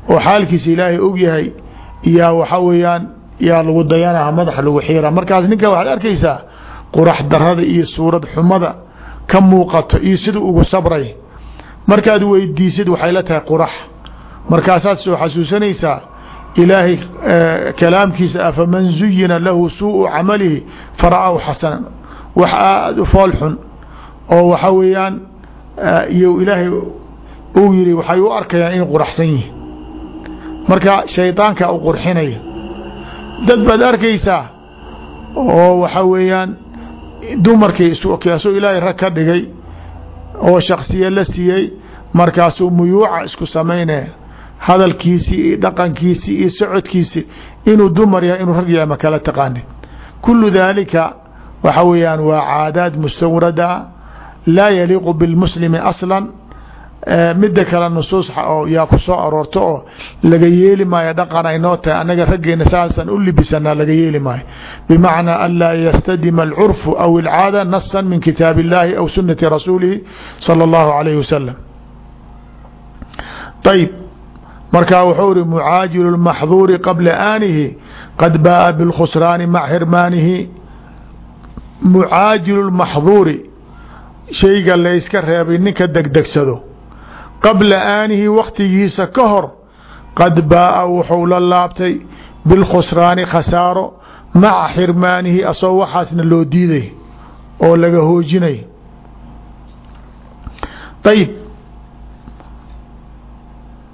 oo xaalkiisa ilaahay og yahay yaa waxa weeyaan yaa lagu dayanaa madax lagu xiira. Markaas ninka waxaad arkaysaa qurax darada iyo suurad xumada ka muuqato iyo siduu ugu sabray. Markaad weydiisid waxay la tahay qurax markaasaad soo xasuusanaysaa ilaahay kalaamkiisa afaman zuyina lahu suuءu camalihi fara'ahu xasanan wax aada u fool xun oo waxa weeyaan iyo ilaahay uu yiri waxay u arkayaan in quraxsan yihiin marka shaydaanka u qurxinaya dad baad arkaysaa oo waxa weeyaan dumarkii isoo ilaahay rag ka dhigay oo shaksiye la siiyey markaasuu muyuuca isku samaynaya hadalkiisii iyo dhaqankiisii iyo socodkiisii inuu dumar yahay inuu rag yahay ma kala taqaanin kulu daalika waxa weeyaan waa caadaad mustawrada laa yaliiqu bilmuslimi aslan. Midda kale nusuus oo yaa ku soo aroorto oo laga yeeli maayo dhaqan ay noo tahay annaga raggeena saasaan u libisanaa laga yeeli maayo. Bimacnaa an laa yastadima alcurfu aw alcaada nasan min kitaab illaahi aw sunati rasuulihi sala allahu alayhi wasalam ayb markaa wuxuu iri mucaajilu lmaxduuri qabla aanihi qad baaa bilkhusraani maca xirmaanihi mucaajilu lmaxduuri shayga layska reebay ninka degdegsado. Qabla aanihi waktigiisa ka hor qad baaa wuxuu la laabtay bilkhusraani khasaaro maca xirmaanihi asagoo waxaasna loo diiday oo laga hoojinay. Ayb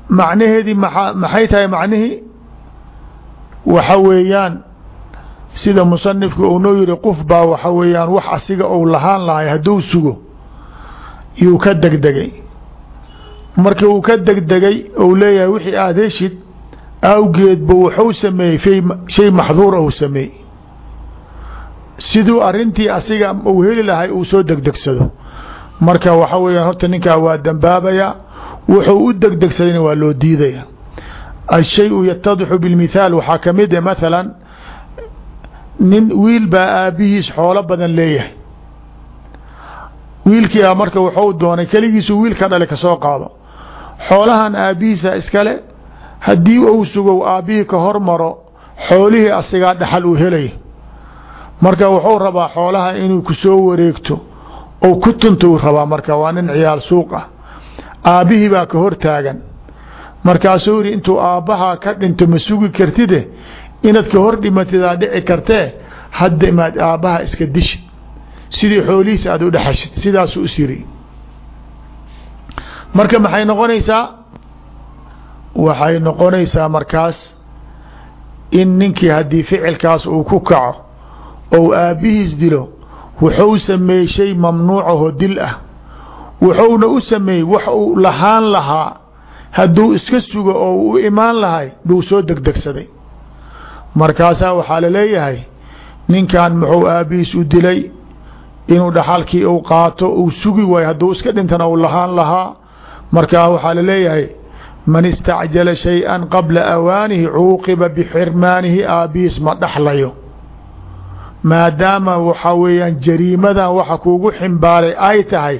macnaheedii maxay tahay macnihii? Waxa weeyaan sida musanifka uu noo yiri qof baa waxa weeyaan wax asiga ou lahaan lahay hadduu sugo yuu ka degdegay. Marka uu ka degdegay ou leeyahay wixii aada heshid awgeedba wuxuu sameeyey shay maxduur ou sameeyey. Siduu arintii asiga uu heli lahay uu soo degdegsado. Marka waxa weeyaan horta ninkaa waa dambaabaya wuxuu u degdegsadayna waa loo diidaya ashayu yatadixu bilmithaal waxaa ka mid a mathalan nin wiil baa aabihiis xoolo badan leeyahay. Wiilkii a marka wuxuu doonay keligiisuu wiil ka dhale ka soo qaado. Xoolahan aabbihiisa iskale haddii uu sugow aabbihii ka hormaro xoolihii asigaa dhaxal uu helay marka wuxuu rabaa xoolaha inuu ku soo wareegto ou ku tuntuu rabaa. Marka waa nin ciyaal suuq ah aabbihii baa ka hor taagan. Markaasuu yidhi intuu aabbahaa ka dhinto ma sugi kartide? Inaad ka hor dhimatidaa dhici kartee hadda imaad aabbaha iska dishid. Sidii xoolihiisa aad u dhexashid sidaasuu is yiri marka maxay noqonaysaa? Waxay noqonaysaa markaas in ninkii haddii ficilkaas uu ku kaco ou aabbihiis dilo wuxuu sameeyey shay mamnuucaho dil ah wuxuuna u sameeyey wax uu lahaan lahaa hadduu iska sugo oo u imaan lahay buu soo degdegsaday. Markaasaa waxaa la leeyahay ninkan muxuu aabihiis u dilay inuu dhaxalkii uu qaato uu sugi waayo hadduu iska dhintana uu lahaan lahaa. Markaa waxaa la leeyahay man istacjala shay-an qabla awaanihi cuuqiba bixirmaanihi aabihiis ma dhaxlayo. Maadaama waxaa weeyaan jariimadan waxa kuugu ximbaaray ay tahay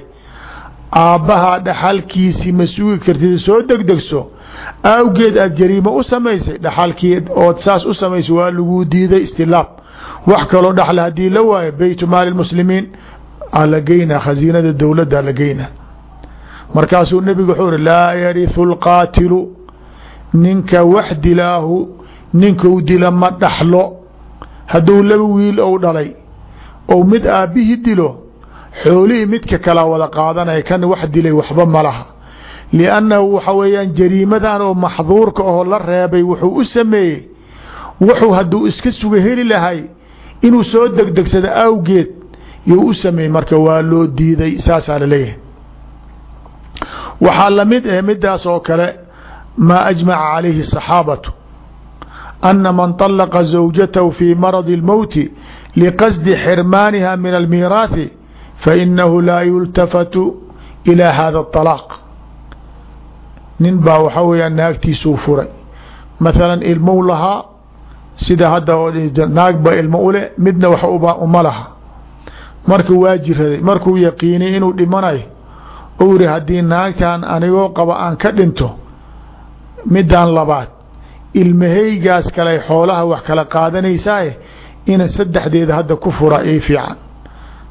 aabbahaa dhaxalkiisii ma sugi kartid soo degdegso. Awgeed aad jariimo u samaysay dhaxalkii ood saas u samaysay waa laguu diiday istilaab. Wax kaloo dhaxla haddii la waayo beytu maali muslimiin aa la geynaa khasiinada dowladda la geynaa markaasuu nebigu wuxuu uri laa yarihu lqaatilu ninka wax dilaahu ninkuu dila ma dhaxlo. Hadduu laba wiil ou dhalay ou mid aabbihii dilo xoolihii midka kala wada qaadanaya kan wax dilay waxba ma laha liannahu waxa weeyaan jariimadan oo maxduurka oo la reebay wuxuu u sameeyey wuxuu hadduu iska suga heli lahay inuu soo degdegsado awgeed yuu u sameeyey marka waa loo diiday saasaa laleeyahay waxaa lamid ah midaas oo kale maa ajmaca calayhi الصaxaabatu ana man طalaqa zawjatahu fii maradi اlmowti liqasdi xirmaaniha min almiiraathi fainahu laa yultafatu ilى hada الطalaaq nin baa waxaa weeyaan naagtiisuu furay mathalan ilmow lahaa sida hadda naag ba ilmo ule midna wax uma laha markuu waa jiraday markuu yaqiinay inuu dhimanayo ou yihi haddii naagtan anigoo qaba aan ka dhinto midaan labaad ilmahaygaas kale xoolaha wax kala qaadanaysaaye ina saddexdeeda hadda ku fura ii fiican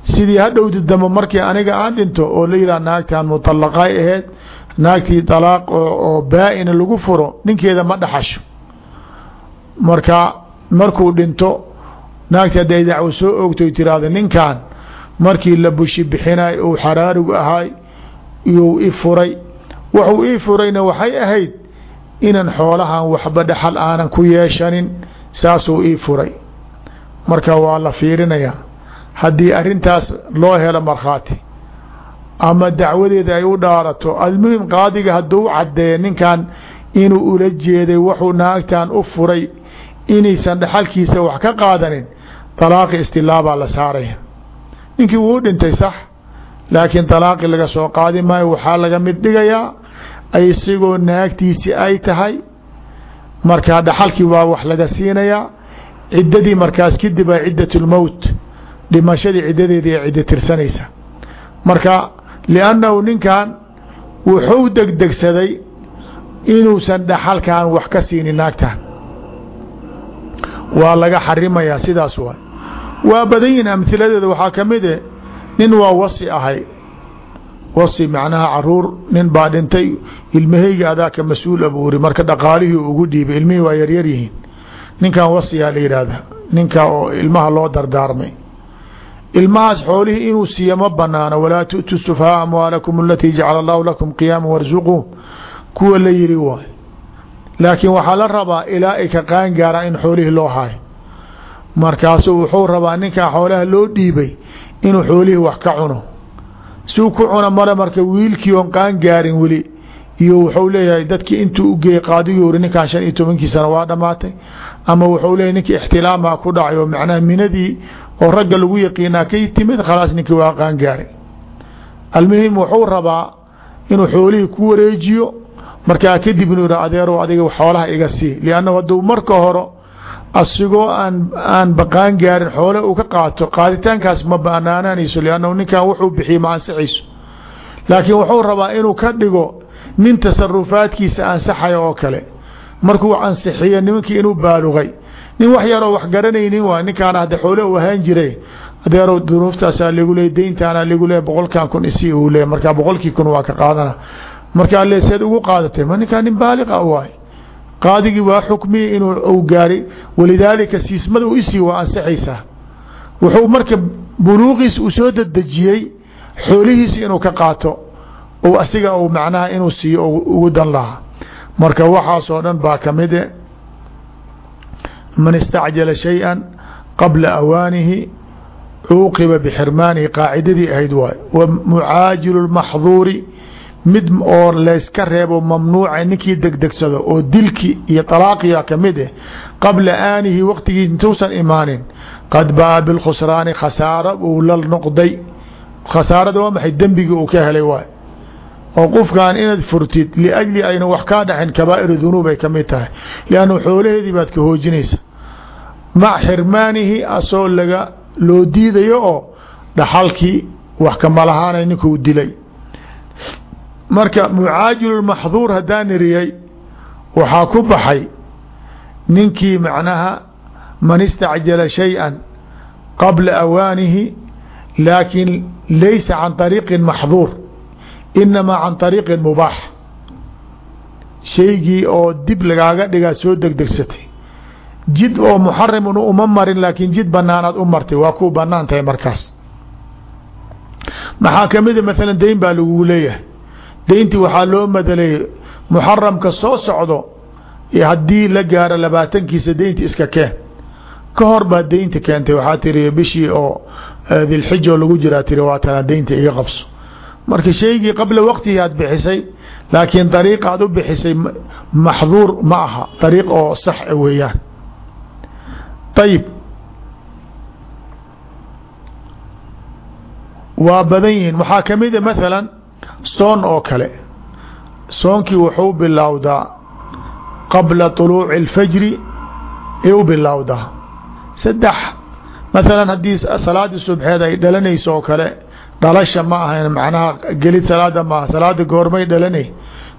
sidii hadhowdi dambe markii aniga aan dhinto oo la yidhaha naagtan muطalaqay aheyd naagtii dalaaq oo baa-ina lagu furo ninkeeda ma dhaxasho. Marka markuu dhinto naagtii hadday dacwo soo oogtoy tiraahdo ninkan markii la bushi bixinay uu xaraarigu ahaay iyuu i furay. Wuxuu ii furayna waxay ahayd inan xoolahan waxba dhaxal aanan ku yeeshanin saasuu ii furay. Marka waa la fiirinayaa haddii arrintaas loo helo markhaati ama dacwadeeda ay u dhaarato almuhim qaadiga hadduu caddeeya ninkan inuu ula jeeday wuxuu naagtan u furay inaysan dhaxalkiisa wax ka qaadanin dalaaqi istilaabaa la saaraya. Ninkii wuu dhintay sax laakiin dalaaqi laga soo qaadi maayo waxaa laga mid dhigayaa isigoo naagtiisi ay tahay markaa dhaxalkii waa wax laga siinayaa ciddadii markaas kadib ay ciddat lmowt dhimashadii ciddadeedii ay ciddo tirsanaysa. Marka liannahu ninkan wuxuu degdegsaday inuusan dhaxalkan wax ka siinin naagtan. Waa laga xarimayaa sidaas waay waa badan yihiin amhiladeeda waxaa ka mid e nin waa wasi ahay. Wasi macnaha carruur nin baa dhintay ilmahayga adaaka mas'uul abuuri marka dhaqaalihii ugu dhiibay ilmihii waa yaryar yihiin. Ninkan wasiyaa la yidhaahda ninka oo ilmaha loo dardaarmay ilmahaas xoolihii inuu siiya ma banaano walaa tu'tu sufhaa amwaalakum alatii jacala allahu lakum qiyaama warsuquum kuwa la yiri waay. Laakiin waxaa la rabaa ilaa ay ka qaan gaaraan in xoolihii loo haayo markaasuu wuxuu rabaa ninkan xoolaha loo dhiibay inuu xoolihii wax ka cuno. Suu ku cuna male marka wiilkii oon qaan gaarin weli. Iyo wuxuu leeyahay dadkii intuu ugeeyey qaadigu uri ninkan shan iyo tobankii sano waa dhamaatay ama wuxuu leeyahy ninkii ixtilaamaa ku dhacay oo macnaha minadii oo ragga lagu yaqiinaa ka timid khalaas ninkii waa qaan gaaray. Almuhim wuxuu rabaa inuu xoolihii ku wareejiyo markaa kadib inuu yidha adiga xoolaha iga sii. Liannahu hadduu marka horo asigoo aan aan baqaan gaarin xoole uu ka qaato qaaditaankaas ma banaananayso liannahu ninkan wuxuu bixiyey ma ansixayso laakiin wuxuu rabaa inuu ka dhigo nin tasarufaadkiisa ansaxaya oo kale. Markuu ansixiyo nimankii inuu baalugay nin wax yaroo wax garanaynin waa ninkaana hadda xoole u ahaan jiray. Adeerow duruuftaasaa ligu leey deyntaana ligu leey boqolkan kun isi uu leey markaa boqolkii kun waa ka qaadana markaa le seed ugu qaadatay ma ninkaa nin baaliqa waay qaadigii waa xukmiyey inuu u gaari walidaalika siismada u isii waa ansaxaysaa wuxuu marka buluuqiis uu soo dedejiyey xoolihiisi inuu ka qaato. Asiga u macnaha inuu siiyo ugu dan lahaa. Marka waxaasoo dhan baa ka mid e man istacjala shayئa qabla awaanihi cuuqiba bixirmaanihi qaacidadii ahayd waay. Wa mucaajilu lmaxduuri mid oo layska reebo mamnuuca ninkii degdegsado oo dilki iyo talaaqiya ka mid ah qabla aanihi waqtigii intuusan imaanin qad baa bilkhusraani khasaaro uu la noqday. Khasaarada waa maxay? Dembigii uu ka helay waay. Oo qofkan inaad furtid liajli ayna wax kaa dhaxin kabaa'ir dunuub ay ka mid tahay liannu xoolaheedii baad ka hoojinaysa mac xirmaanihi asoo laga loo diidayo oo dhaxalkii wax kamalahaanay ninkuu dilay. Marka mucaajilulmaxduur haddaan iriyey waxaa ku baxay ninkii macnaha man istacjala shay-an qabla awaanihi laakiin laysa can طariiqin maxduur inamaa can طariiqin mubaax. Shaygii oo dib lagaaga dhigaa soo degdegsatay jid oo muxarimun uma marin laakiin jid banaanaad u martay. Waa ku bannaan tahay markaas. Maxaa kamida maala dayn baa lagugu leeyahay. Dayntii waxaa loo madaleeyey muxaramka soo socdo haddii la gaaro labaatankiisa daynta iska keen. Ka hor baa daynta keentay waxaa tiri bishii oo dilxija oo lagu jiraa tiri waa tanaa daynta iga qabso. Marka shaygii qabla waqtigii aad bixisay laakiin dariiqa aad u bixisay maxduur ma aha. Dariiq oo sax weeyaan ayib waa badan yihiin. Waxaa ka mid a maala soon oo kale. Soonkii wuxuu bilowdaa qabla طuluuci اlfajri u bilowdaa. Saddex maalan haddii salaadii subxeed ay dhalanayso oo kale dhalasha ma ahayn macnaha gelid salaada maaha salaada goormay dhalanay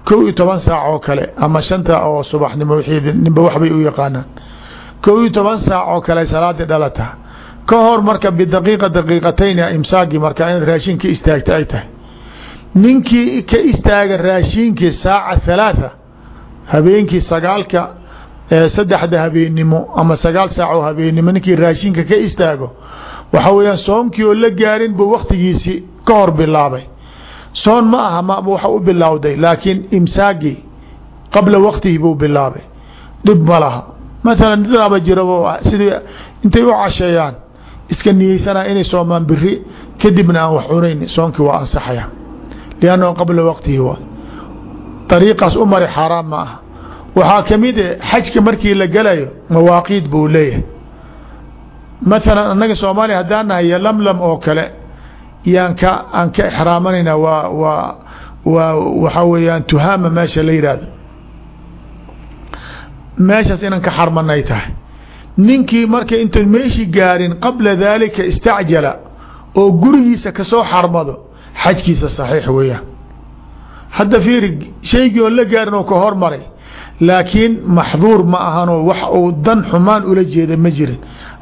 kow iyo toban saac oo kale ama shanta oo subaxnimo wixii ninba waxbay u yaqaanaan kow iyo toban saac oo kale salaadii dhalata. Ka hor marka bidaqiiqa daqiiqatayn imsaagii marka inaad raashin ka istaagta ay tahay. Ninkii ka istaaga raashinkii saaca halaatha habeenkii sagaalka saddexda habeennimo ama sagaal saac oo habeennimo ninkii raashinka ka istaago waxa weeyaan soomkii oo la gaarin buu waktigiisii ka hor bilaabay. Soon ma aha ma waxa u bilowday laakiin imsaagii qabla waqtihi buu bilaabay. Dhib ma laha maalan dadaaba jirabo sidii intay u casheeyaan iska niyeysanaa inay soomaan biri kadibna aan wax cunayn soonkii waa ansaxaya. Liannahu qabla waqtihi waa. Dariiqaas u mari xaaraam ma aha. Waxaa ka mid e xajka markii la gelayo mawaaqiid buu leeyahay. Maalan annaga soomaaliya haddaan nahay lamlam oo kale yaan ka aan ka exraamanayna waa waa waa waxaa weeyaan tuhaama meesha la yidhaahdo meeshaas inaan ka xarmanay tahay. Ninkii marka intan meeshii gaarin qabla daalika istacjala oo gurigiisa ka soo xarmado xajkiisa saxiix weeyaan. Hadda fiiri shaygii oon la gaarin oo ka hormaray laakiin maxduur ma ahanoo wax uu dan xumaan ula jeeda ma jirin.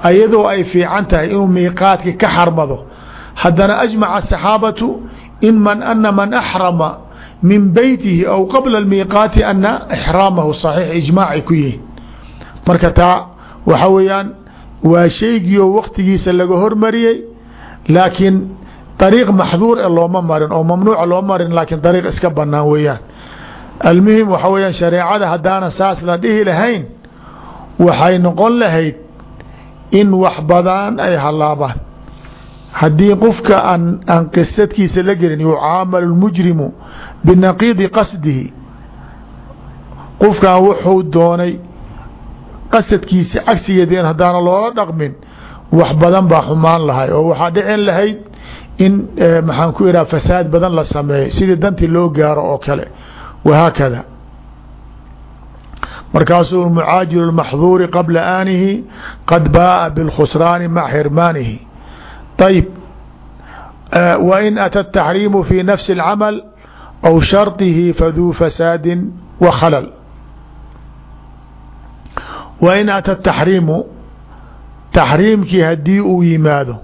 Ayadoo ay fiican tahay inuu miiqaadki ka xarmado. Haddana ajmaca asaxaabatu in man ana man axrama min beytihi aw qabla miiqaati ana ixraamahu saxiix ijmaacay ku yihiin. Marka taa waxa weeyaan waa shaygiioo waktigiisa laga hormariyey laakiin dariiq maxduur e looma marin oo mamnuuca loo marin laakiin dariiq iska banaan weeyaan. Almuhim waxa weyaan shareecada haddaana saas la dhihi lahayn waxay noqon lahayd in wax badan ay halaabaan haddii qofka aan qisadkiisa la gelin yucaamalu lmujrimu binaqiidi qasdihi qofkan wuxuu doonay qasadkiisa cagsigeedeen haddaana loola dhaqmin wax badan baa xumaan lahay oo waxaa dhicin lahayd in maxaan ku idhaha fasaad badan la sameeyo sidii dantii loo gaaro oo kale wahaakada markaasuu mucaajilu maxduuri qabla aanihi qad baaa bilkhusraani maca xirmaanihi ayib wain ata taxriimu fii nafsi اlcamal aw sharطihi faduu fasaadi wa khalal wain ata taxriimu taxriimkii haddii uu yimaado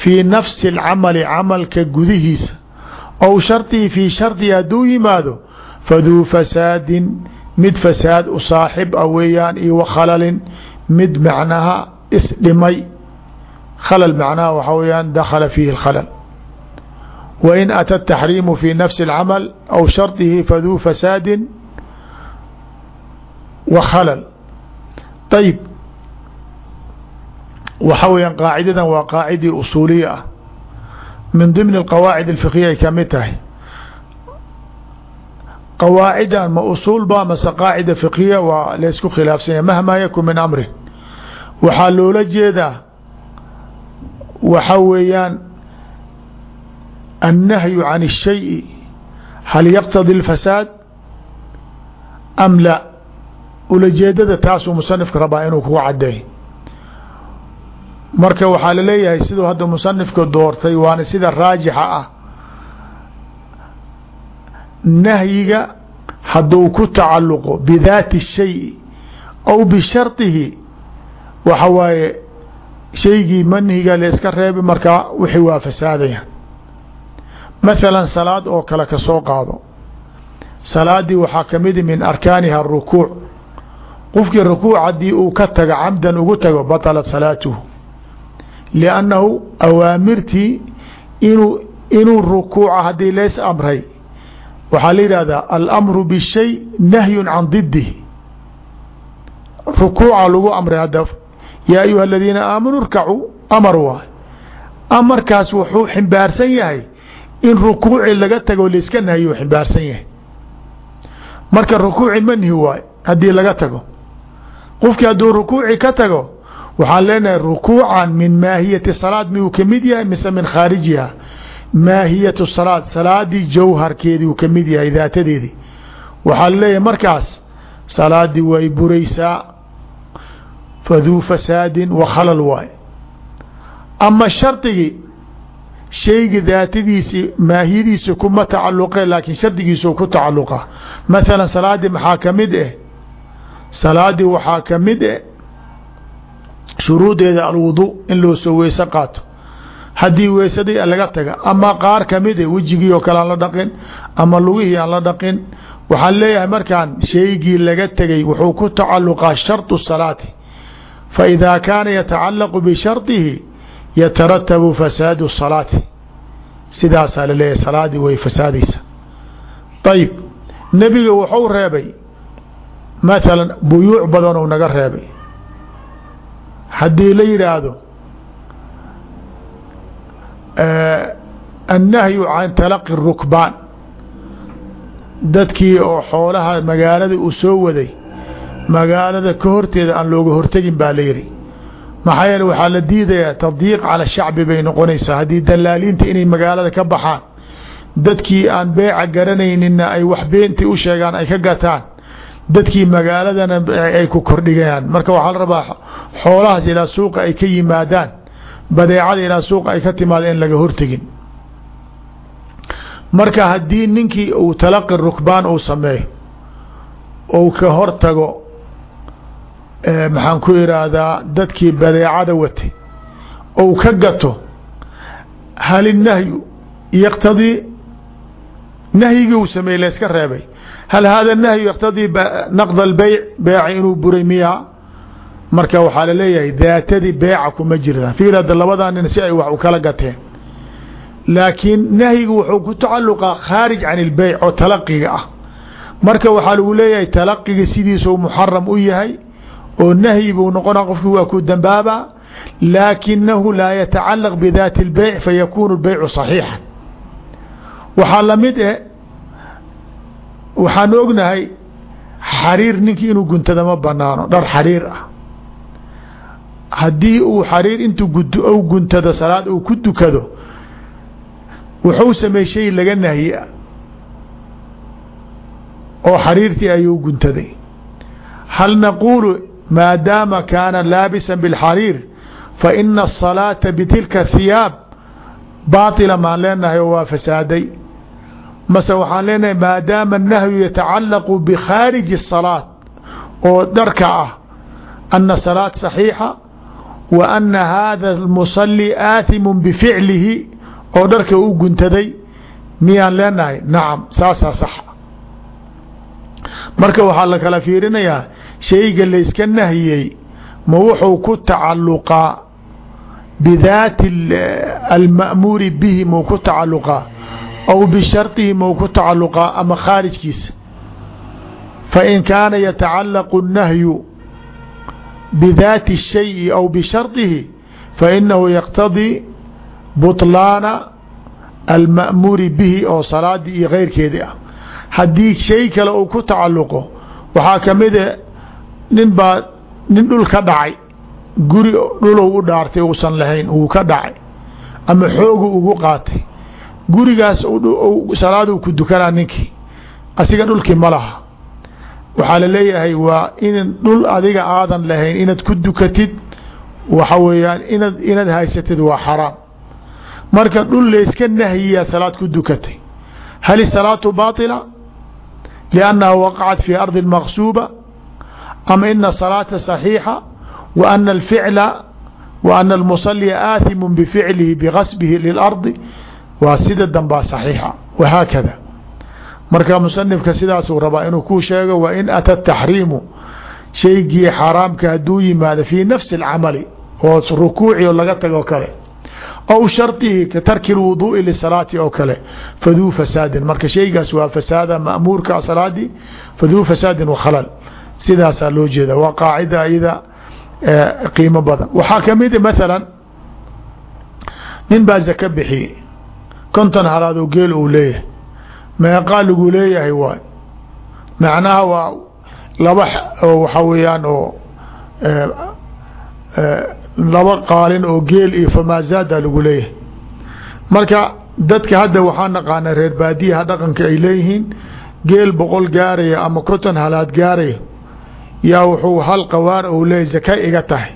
fii nafsi اlcamali camalka gudihiisa aw sharطihi fii sharطihi hadduu yimaado faduu fasaadin mid fasaad u saaxib a weeyaan iyo wa khalalin mid macnaha isdhimay khalal macnaha waxaa weyaan dakhala fiihi اkhalal wain ata الtaxriimu fi nafsi اlcamal aw sharطihi faduu fasaadin wa khalal ayib waxa weeyaan qaacidadan waa qaacidii usuuliya ah min dimni alqawaacid alfiqhiya ay kamid tahay qawaacidan ma usuul ba mase qaacida fiqhiya waa laysku khilaafsanya mahmaa yakun min amri waxaa loola jeedaa waxa weeyaan annahyu can الshayi hal yaqtadi اlfasaad am la ulajeedada taasuu musanifka rabaa inuu kugu cadeey marka waxaa laleeyahay siduu hadda musanifka doortay waana sida raajixa ah nahyiga hadduu ku tacaluqo bidaati الshayi aw bisharطihi waxa waaye shaygii manhiga layska reebi markaa wixii waa fasaadaya mathalan salaad oo kale ka soo qaado. Salaaddii waxaa ka midi min arkaaniha arukuuc qofkii rukuuc haddii uu ka tago camdan ugu tago batalat salaatuhu. Liannahu awaamirtii inuu inuu rukuuca haddii lays amray. Waxaa la yidhahdaa alamru bishay nahyun can didihi rukuuca lagu amray hadda yaa ayuha aladiina aamanuu rkacuu amar waay in rukuuci laga tago layska nahyo ximbaarsan yahay. Marka rukuuci manhi waay haddii laga tago. Qofkii hadduu rukuuci ka tago waxaan leenahay rukuucan min maahiyati salaad miyuu ka mid yahay mise min khaarijiha maahiyatu salaad salaadii jawharkeedii uu ka mid yahay daatadeedii. Waxaa la leeyahay markaas salaadii way buraysaa faduu fasaadin wa khalal waay. Ama shardigii shayga daatadiisi maahiyadiisa kuma tacaluqe laakiin shardigiisuu ku tacaluqa mathalan salaadii maxaa ka mid eh? Salaadii waxaa ka mid eh shuruudeeda alwudu in loo soo weyse qaato. Haddii weysadii laga taga ama qaar ka mid e wejigii oo kale aan la dhaqin ama lugihii la dhaqin waxaan leeyahay markaan shaygii laga tegay wuxuu ku tacaluqaa sharطu salaati. Faidaa kaana yatacalaqu bisharطihi yataratabu fasaadu salaati sidaasaa la leeyahay salaadii way fasaadaysa ayib nebiga wuxuu reebay mathalan buyuuc badanuu naga reebay haddii la yidhaahdo annahyu can talaqi rukbaan dadkii oo xoolaha magaalada uu soo waday magaalada ka horteeda aan looga hortegin baa la yidhi maxaa yeele waxaa la diidayaa tadyiiq cala shacbi bay noqonaysaa. Haddii dalaaliinta inay magaalada ka baxaan dadkii aan beeca garanayninna ay wax beentii u sheegaan ay ka gataan dadkii magaaladana ay ku kordhigayaan. Marka waxaa la rabaa xoolahaas ilaa suuqa ay ka yimaadaan badeecada ilaa suuqa ay ka timaada in laga hortegin marka haddii ninkii uu talaqi rukbaan uu sameeyo ou ka hor tago maxaan ku iraahdaa dadkii badeecada watay. Ou ka gato hal inahyu yaqtadii nahyigii uu sameeyey layska reebay. Hal hada nahyu yaqtadii naqd albeyc beeca inuu buray miyaa? Marka waxaa la leeyahay daatadii beeca kuma jirta fiirada labadaa nin si ay wax u kala gateen. Laakiin nahyigu wuxuu ku tacaluqaa khaarij can ilbeyc oo talaqiga ah. Marka waxaa lagu leeyahay talaqiga sidiisuu muxaram u yahay oo nahyi buu noqona qofkii waa ku dambaaba laakinahu laa yatacalaq bidaati اlbeyc fayakunu اlbeycu صaxiixa waxaa lamid eh waxaanu ognahay xariir ninkii inuu guntada ma banaano dhar xariir ah haddii uu xariir intuu u guntado salaad uu ku dukado wuxuu sameey shay laga nahyi oo xariirtii ayuu guntaday hal naquulu maadaama kaana laabisa bاlxariir faina الصalaaةa bitilka hiyaab baaطila maan leenahay oo waa fasaaday mase waxaan leenahay maadaama الnahyu yatacalaqu bkhaariji الصalaaة oo dharka ah ana salaaة صaxiixa wa ana hada اlmuصali aathimu bificlihi oo dharka u guntaday miyaan leenahay nacam saasaa sax marka waxaa la kala fiirinayaa shayga layska nahiyey ma wuxuu ku tacaluqaa bidaati alma'muuri bihi mau ku tacaluqaa aw bisharطihi mau ku tacaluqaa ama khaarijkiisa fain kaana yatacalaqu الnahyu bidaati الshayi aw bisharطihi fainahu yaqtadii buطlaana alma'muuri bihi oo salaadii iyo keyrkeedii ah haddii shay kale uu ku tacalluqo waxaa ka mida nin baa nin dhul ka dhacay guri dhulow u dhaartay uusan lahayn uu ka dhacay ama xoogu ugu qaatay gurigaas salaaduu ku dukanaa ninkii asiga dhulkii ma laha. Waxaa la leeyahay waa in dhul adiga aadan lahayn inaad ku dukatid waxa weeyaan inaad inaad haysatid waa xaraam. Marka dhul layska nahyiyaa salaad ku dukatay. Hal isalaatu baطila liannaha waqacat fi ardi maqsuuba ama ina salaata صaxiixa wa ana alficla wa ana almusalia aathimu bificlihi bigasbihi lilardi waa sida danbaa saxiixa wahaakada marka musanifka sidaasuu rabaa inuu ku sheego wa in ata taxriimu shaygii xaaraamka hadduu yimaado fii nafsi اlcamali oo rukuuci oo laga tagoo kale aw shardihi ka tarki lwuduu'i lisalaati oo kale faduu fasaadin marka shaygaas waa fasaada mamuurka salaadii faduu fasaadin wakhalal sidaasaa loo jeeda waa qaacida iyada qiimo badan. Waxaa kamida maalan nin baa zaka bixiyey. Konton halaad oo geel uu leeyahay. Meeqaa lagu leeyahay waay macnaha waa laba waxaa weeyaan oo laba qaalin oo geel iyo famaazaada lagu leeyahay. Marka dadka hadda waxaa naqaana reer baadiyaha dhaqanka ay leeyihiin geel boqol gaaraya ama konton halaad gaaraya yaa wuxuu hal qawaar ou leeyahy zaka iga tahay.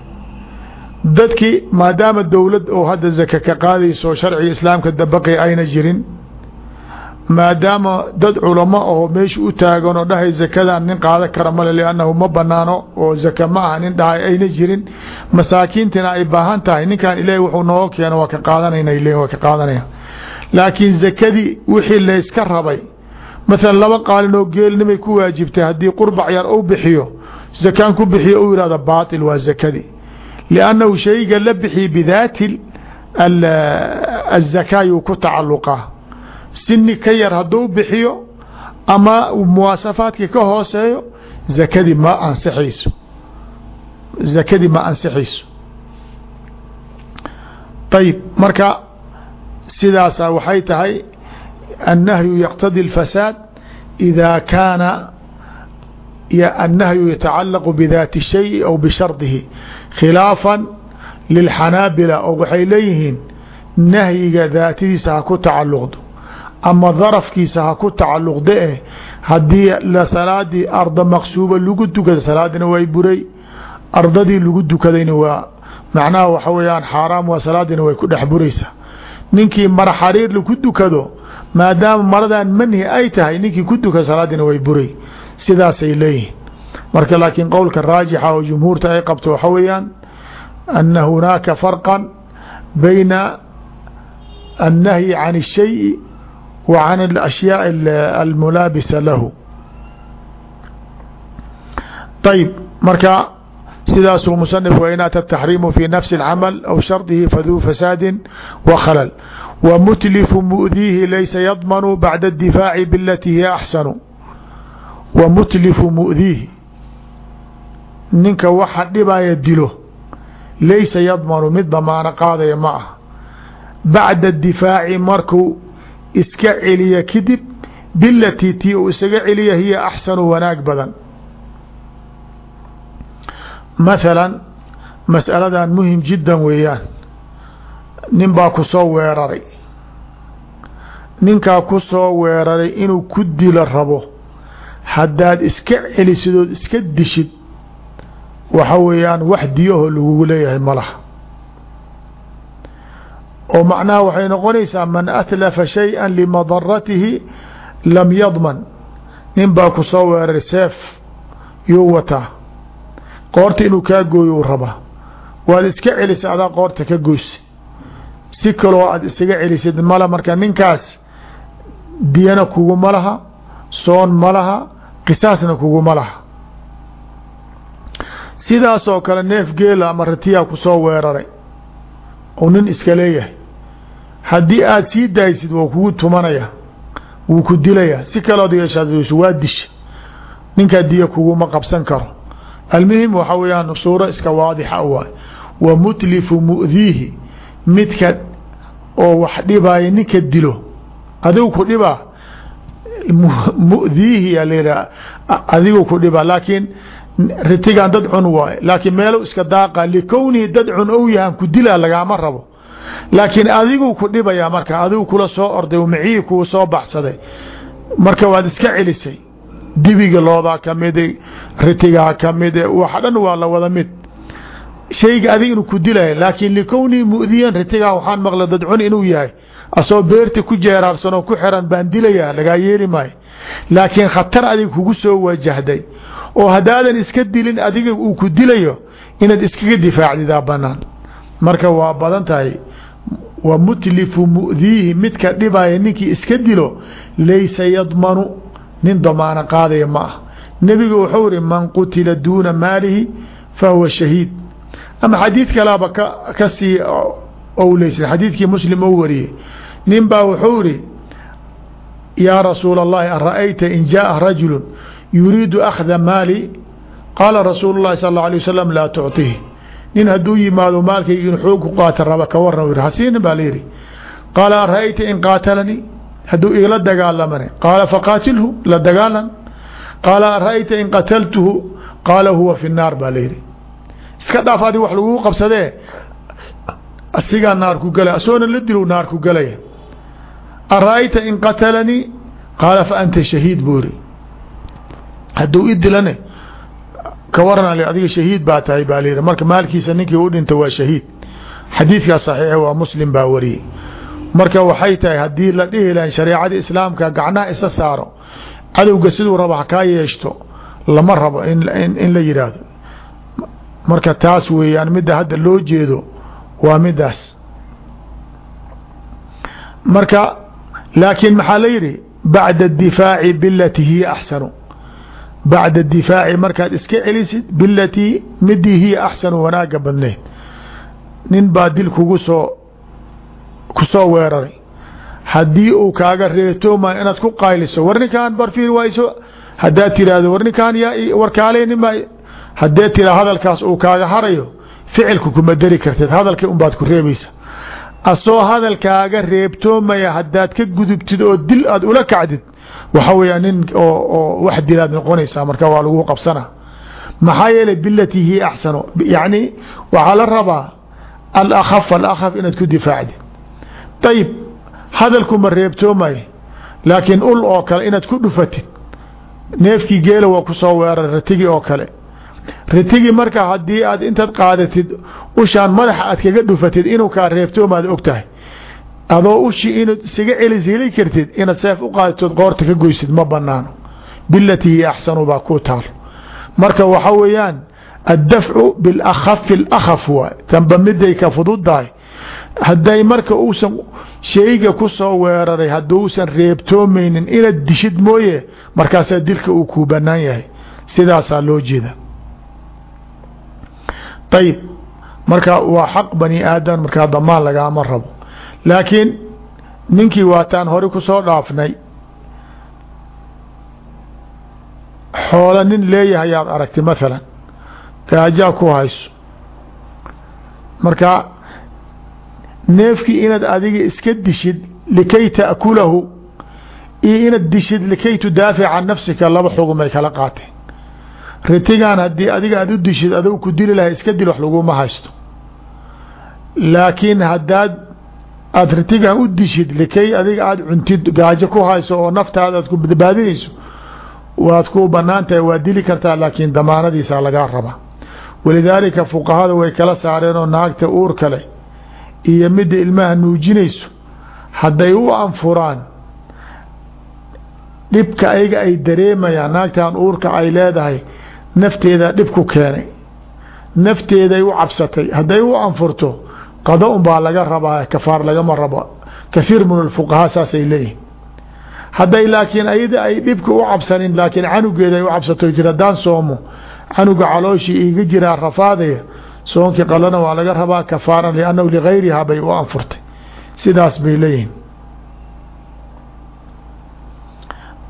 Dadkii maadaama dowlad oo hadda zaka ka qaadayso sharciga islaamka dabaqi ayna jirin maadaama dad culamo oo meesha u taagan oo dhahay zakadan nin qaadan kara male liannahu ma banaano oo zaka ma aha nin dhahay ayna jirin masaakiintina ay baahan tahay. Ninkan ilaahay wuxuu nooga keeno waa ka qaadanayna leeyihiin waa ka qaadanaya. Laakiin zakadii wixii layska rabay maalan laba qaalin oo geelnimay ku waajibtay haddii qurbac yar u bixiyo zakaan ku bixiyo u yihahdo baatil waa zakadii liannahu shayga la bixiy bidaati azakaayuu ku tacaluqaa sini ka yar hadduu bixiyo ama muwaasafaadka ka hooseeyo zakadii ma ansixayso zakadii ma ansixayso ayib marka sidaasa waxay tahay annahyu yaqtadi اlfasaad إida kaana annahyu yatacalaqu bidaati الshayi aw bishardihi khilaafا lilxanaabila oo waxay leeyihiin nahyiga daatadiisa ha ku tacaluqdo ama darafkiisa ha ku tacaluqda eh haddii salaadii arda maqsuuba lagu dukada salaadina way buray ardadii lagu dukadayna waa macnaha waxa weyaan xaaraam waa salaadina way ku dhex buraysaa ninkii mara xariir laku dukado maadaama maradan manhi ay tahay ninkii ku duka salaadina way buray sidaasay leeyihiin marka laakiin qowlka raajixa oo jumhuurta ay qabto waxa weeyaan ana hunaaka farqa bayna annahyi can الshayi wa can اlأshyaء almulaabisa lahu ayb marka sidaasuu musanif wain ata taxriimu fi nafsi اcamal aw shardihi faduu fasaadi wa khalal wmutlifu mu'diihi laysa yadmanu bacda اdifaaci bilati hiya axsanu wa mutlifu mu'diihi ninka waxa dhibaya dilo laysa yadmanu mid damaano qaadaya ma ah bacda difaaci markuu iska celiya kadib bilatii tii uu isaga celiya hiya axsanu wanaag badan. Mathalan mas'aladan muhiim jiddan weeyaan. Nin baa ku soo weeraray. Ninkaa ku soo weeraray inuu ku dilo rabo haddaad iska celisidood iska dishid waxa weeyaan wax diyaho lagugu leeyahay ma laha. oo macnaha waxay noqonaysaa man atlafa shayئa limadaratihi lam yadman. Nin baa ku soo weeraray seef yuu wataa. Qoorta inuu kaa gooyo uu rabaa. Waad iska celisay adaa qoorta ka goysa. Si kaloo aad isaga celisid mala marka ninkaas diyana kuguma laha soon ma laha qisaasna kuguma laha. Sidaasoo kale neef geela ama ratiyaa ku soo weeraray oo nin iska leeyahay. Haddii aad sii daaysid waa kugu tumanaya wuu ku dilayaa si kalood yeeshaad waa disha ninkaa diya kuguma qabsan karo. Almuhim waxa weeyaan suuro iska waadixa waay wa mutlifu mu'diihi. Midka oo wax dhibaayo ninka dilo adigu ku dhibaa layidhaha adigu ku dhibaa laakiin ritigan dad cun waaye. Laakiin meelo iska daaqa likownihi dad cun ou yahan ku dilaa lagaama rabo. Laakiin adigu ku dhibayaa marka adigu kula soo orday macihii kuu soo baxsaday marka waad iska celisay. Dibiga loodaa ka mid ritigaa ka mid wax dhan waa la wada mid. Shayga adig ku dilaya laakiin likownihi mu'diyan ritigaa waxaan maqla dad cun inuu yahay asoo beerta ku jeeraarsanoo ku xiran baan dilayaa lagaa yeeli maayo laakiin khatar adig kugu soo wajahday. Oo haddaadan iska dilin adiga uu ku dilayo inaad iskaga difaacdidaa banaan marka waa badan tahay wa mutlifu mu'diihi midka dhibaya ninkii iska dilo laysa yadmanu nin damaano qaadaya ma ah. Nebigu wuxuu ihi man qutila duuna maalihi fahuwa shahiid. Ama xadiid kalaaba ka sii owleysan xadiidkii muslim ou wariyey nin baa wuxuu ihi yaa rasuula اllahi an ra'ayta in jaءa rajulu yuriidu akhda maali qaala rasuulu اlahi sal اlه alيه wasalam laa tucطihi nin hadduu yimaado maalkayga in xoog ku qaata raba ka waran u hasiinin baa layidhi qaala an ra'ayta in qaatalanii hadduu igala dagaalamane qaala faqaatilhu la dagaalan qaala an ra'ayta in qataltuhu qaala huwa fi الnaar baa layidhi iska dhaaf adig wax laguu qabsadee asigaa naar ku galaya asoona la dilu naar ku galaya an ra'ayta in qatalanii qaala fa anta shahiid buu iri hadduu i dilane ka waran adiga shahiid baa tahay baa layidhi marka maalkiisa ninkii u dhinta waa shahiid xadiidkaas saxiixe waa muslim baa wariyey marka waxay tahay haddii la dhihi lahay shareecada islaamka gacnaha isa saaro cadowga siduu raba ha kaa yeeshto lama rabo in la yidhaahdo marka taas weeyaan midda hadda loo jeedo waa midaas marka laakiin maxaa la yidhi bacda اdifaaci bilati hiya axsanu. Bacda difaaci markaad iska celisid bilatii midii hiya axsanu wanaaga badneyd nin baa dil kugu soo ku soo weeraray. Haddii uu kaaga reetooma inaad ku qayliso war ninkaan barfiir wayso haddaad tiraahdo war ninkaan yaa warkaaleyninma haddee tiraa hadalkaas uu kaaga harayo ficilku kuma deri karteed hadalkii unbaad ku reebaysa asoo hadalkaaga reebtoomaya haddaad ka gudubtid oo dil aad ula kacdid waxa weeyaa nin oo wax dilaad noqonaysaa marka waa lagu qabsana. Maxaa yeelay bilatii hiya axsano yacni waxaa la rabaa alakaf alakaf inaad ku difaacdid. Ayib hadalkuma reebtoomaya laakiin ul oo kale inaad ku dhufatid. Neefkii geela waa ku soo weerar ratigii oo kale ritigi marka haddii aad intaad qaadatid ushaan madaxa aad kaga dhufatid inuu kaa reebtoomaad og tahay. Adoo ushi inaad isaga celis heli kartid inaad seef u qaadatood qoorta ka goysid ma banaano bilati axsanu baa ku taal. Marka waxa weeyaan addafcu bilakhafi alakaf waay tanba miday ka fududdahay hadday marka uusan shayga ku soo weeraray hadduusan reebtoomaynin inaad dishid mooye markaasaa dilka uu kuu banaan yahay. Sidaasaa loo jeeda ayib marka waa xaq bani aadam markaa damaan lagaama rabo. Laakiin ninkii waataan hore ku soo dhaafnay xoolo nin leeyahay yaad aragtay maalan gaajaa ku hayso. Marka neefkii inaad adiga iska dishid likay ta'kulahu iyo inaad dishid likay tudaafic can nafsika laba xugumay kala qaateen ritigan haddii adiga aad u dishid adou ku dili lahay iska dil wax laguma haysto. Laakiin haddaad aada ritigan u dishid likay adiga aada cuntid gaajo ku hayso oo naftaada aad ku badbaadinayso waad ku bannaan tahay waad dili kartaa laakiin damaanadiisa lagaa raba walidaalika fuqahada way kala saareenoo naagta uurka leh iyo midda ilmaha nuujinayso hadday u anfuraan dhibka ayaga ay dareemayaan naagtan uurka ay leedahay nafteeda dhib ku keenay. Nafteeday u cabsatay. Hadday u anfurto qado un baa laga rabaa kafaar lagama rabo. Kahiir min alfuqahaa saasay leeyihiin hadday laakiin ayada ay dhibka u cabsanin laakiin canugeeda ay u cabsato jir haddaan soomo. Canuga calooshii iiga jiraa rafaadaya soonkii qalana waa laga rabaa kafaaran liannahu ligayrihaa bay u anfurtay. Sidaas bay leeyihiin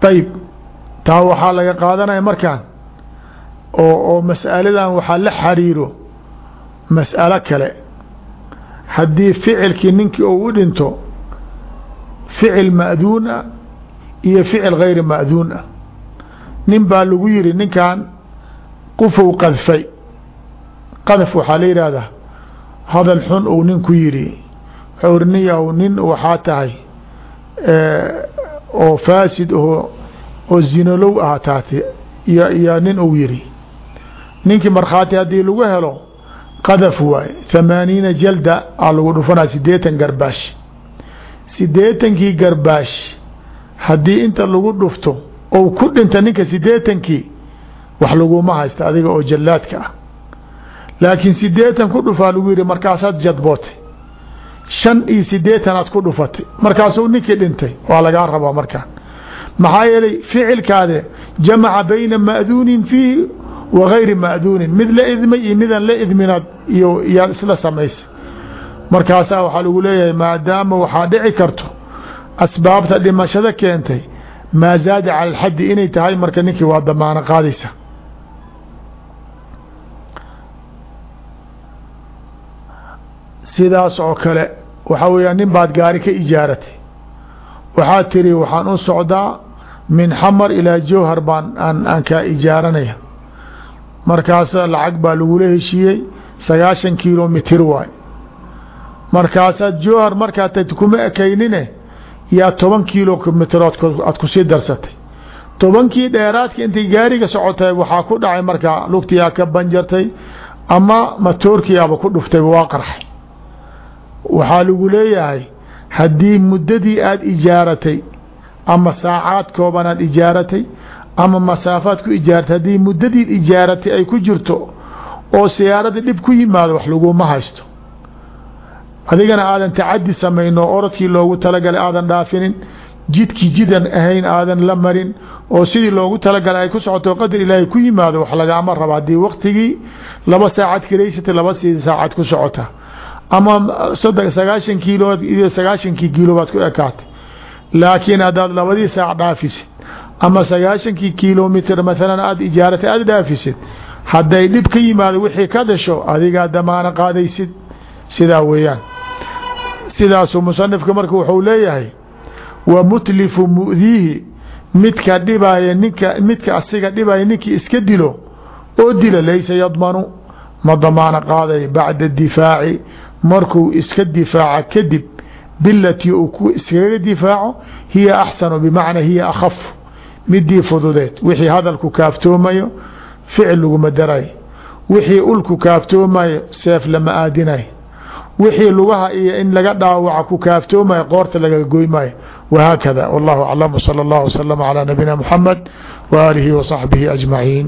ayib taa waxaa laga qaadanaya markaan oo oo mas'aladan waxaa la xariiro mas'alo kale. Haddii ficilkii ninkii uu u dhinto ficil ma'duun ah iyo ficil gayri ma'duun ah. Nin baa lagu yiri ninkan qufou qadfay. Qadaf waxaa la yidhaahdaa hadal xun uu nin ku yiri wuxuu iri nin waxaa tahay oo faasid oo oo zinalow ah taate iyo iyo nin uu yiri ninkii markhaati haddii lagu helo qadaf waaye thamaaniina jalda aa lagu dhufanaa sideetan garbaash. Sideetankii garbaash haddii inta lagu dhufto ou ku dhinta ninka sideetankii wax laguma haysta adiga oo jallaadka ah. Laakiin sideetan ku dhufaa lagu yihi markaasaad jadbootay. Shan iyo sideetanaad ku dhufatay. Markaasuu ninkii dhintay. Waa lagaa rabaa markaan maxaa yeelay ficilkaade jamaca bayna ma'duunin fiihi wa gayri ma'duunin mid la idmay iyo midaan la idminaad iyo yaad isla samaysay markaasaa waxaa lagu leeyahay maadaama waxaa dhici karto asbaabta dhimashada keentay maa zaada cala alxaddi inay tahay marka ninkii waa damaano qaadaysa. Sidaas oo kale waxaa weeyaa nin baad gaari ka ijaaratay. Waxaad tiri waxaan u socdaa min xamar ilaa jowhar baan aan aan kaa ijaaranaya markaas lacag baa lagula heshiiyey sagaashan kilomitir waay. Markaasaad markaa tagti kuma ekaynine yaa toban kilomitrood aad ku sii darsatay. Tobankii dheeraadka intay gaariga socotay waxaa ku dhacay markaa lugtiyaa ka banjartay ama matoorkiyaaba ku dhuftayba waa qarxay. Waxaa lagu leeyahay haddii muddadii aada ijaaratay ama saacaad kooban aad ijaaratay ama masaafaad ku ijaaratay haddii muddadii ijaaratay ay ku jirto oo siyaaradii dhib ku yimaado wax laguma haysto. Adigana aadan tacadi samayn oo orodkii loogu talagalay aadan dhaafinin jidkii jidan ahayn aadan la marin oo sidii loogu talagalay ay ku socoto qadar ilaahay ku yimaado wax lagaama rabo. Haddii waktigii laba saacad kalaysatay laba sii saacad ku socota. Ama sagaashan kiilo sagaashankii kiilo baad ku ekaatay. Laakiin haddaad labadii saac dhaafisid ama sagaashankii kilomitr maalan aada ijaaratay aada dhaafisid hadday dhib ka yimaado wixii ka dhasho adigaa damaano qaadaysid. Sidaa weeyaan. Sidaasuu musanifka marka wuxuu leeyahay wa mutlifu mu'diihi midka dhibaya ninka midka asiga dhibaya ninkii iska dilo oo dila laysa yadmanu ma damaano qaaday bacda difaaci. Markuu iska difaaca kadib bilatii uu ku iskaga difaaco hiya axsanu bimacnaa hiya akhafu midii fududeed. Wixii hadalku kaaftoomayo ficil laguma daray. Wixii ulku kaaftoomayo seef lama aadinayo wixii lugaha iyo in laga dhaawaca ku kaaftoomayo qoorta lagaga goymaayo wahaakada wallahu aclam. Wsala اllah wslama calى nabiyina muxamed waaalihi wasaxbihi ajmaciin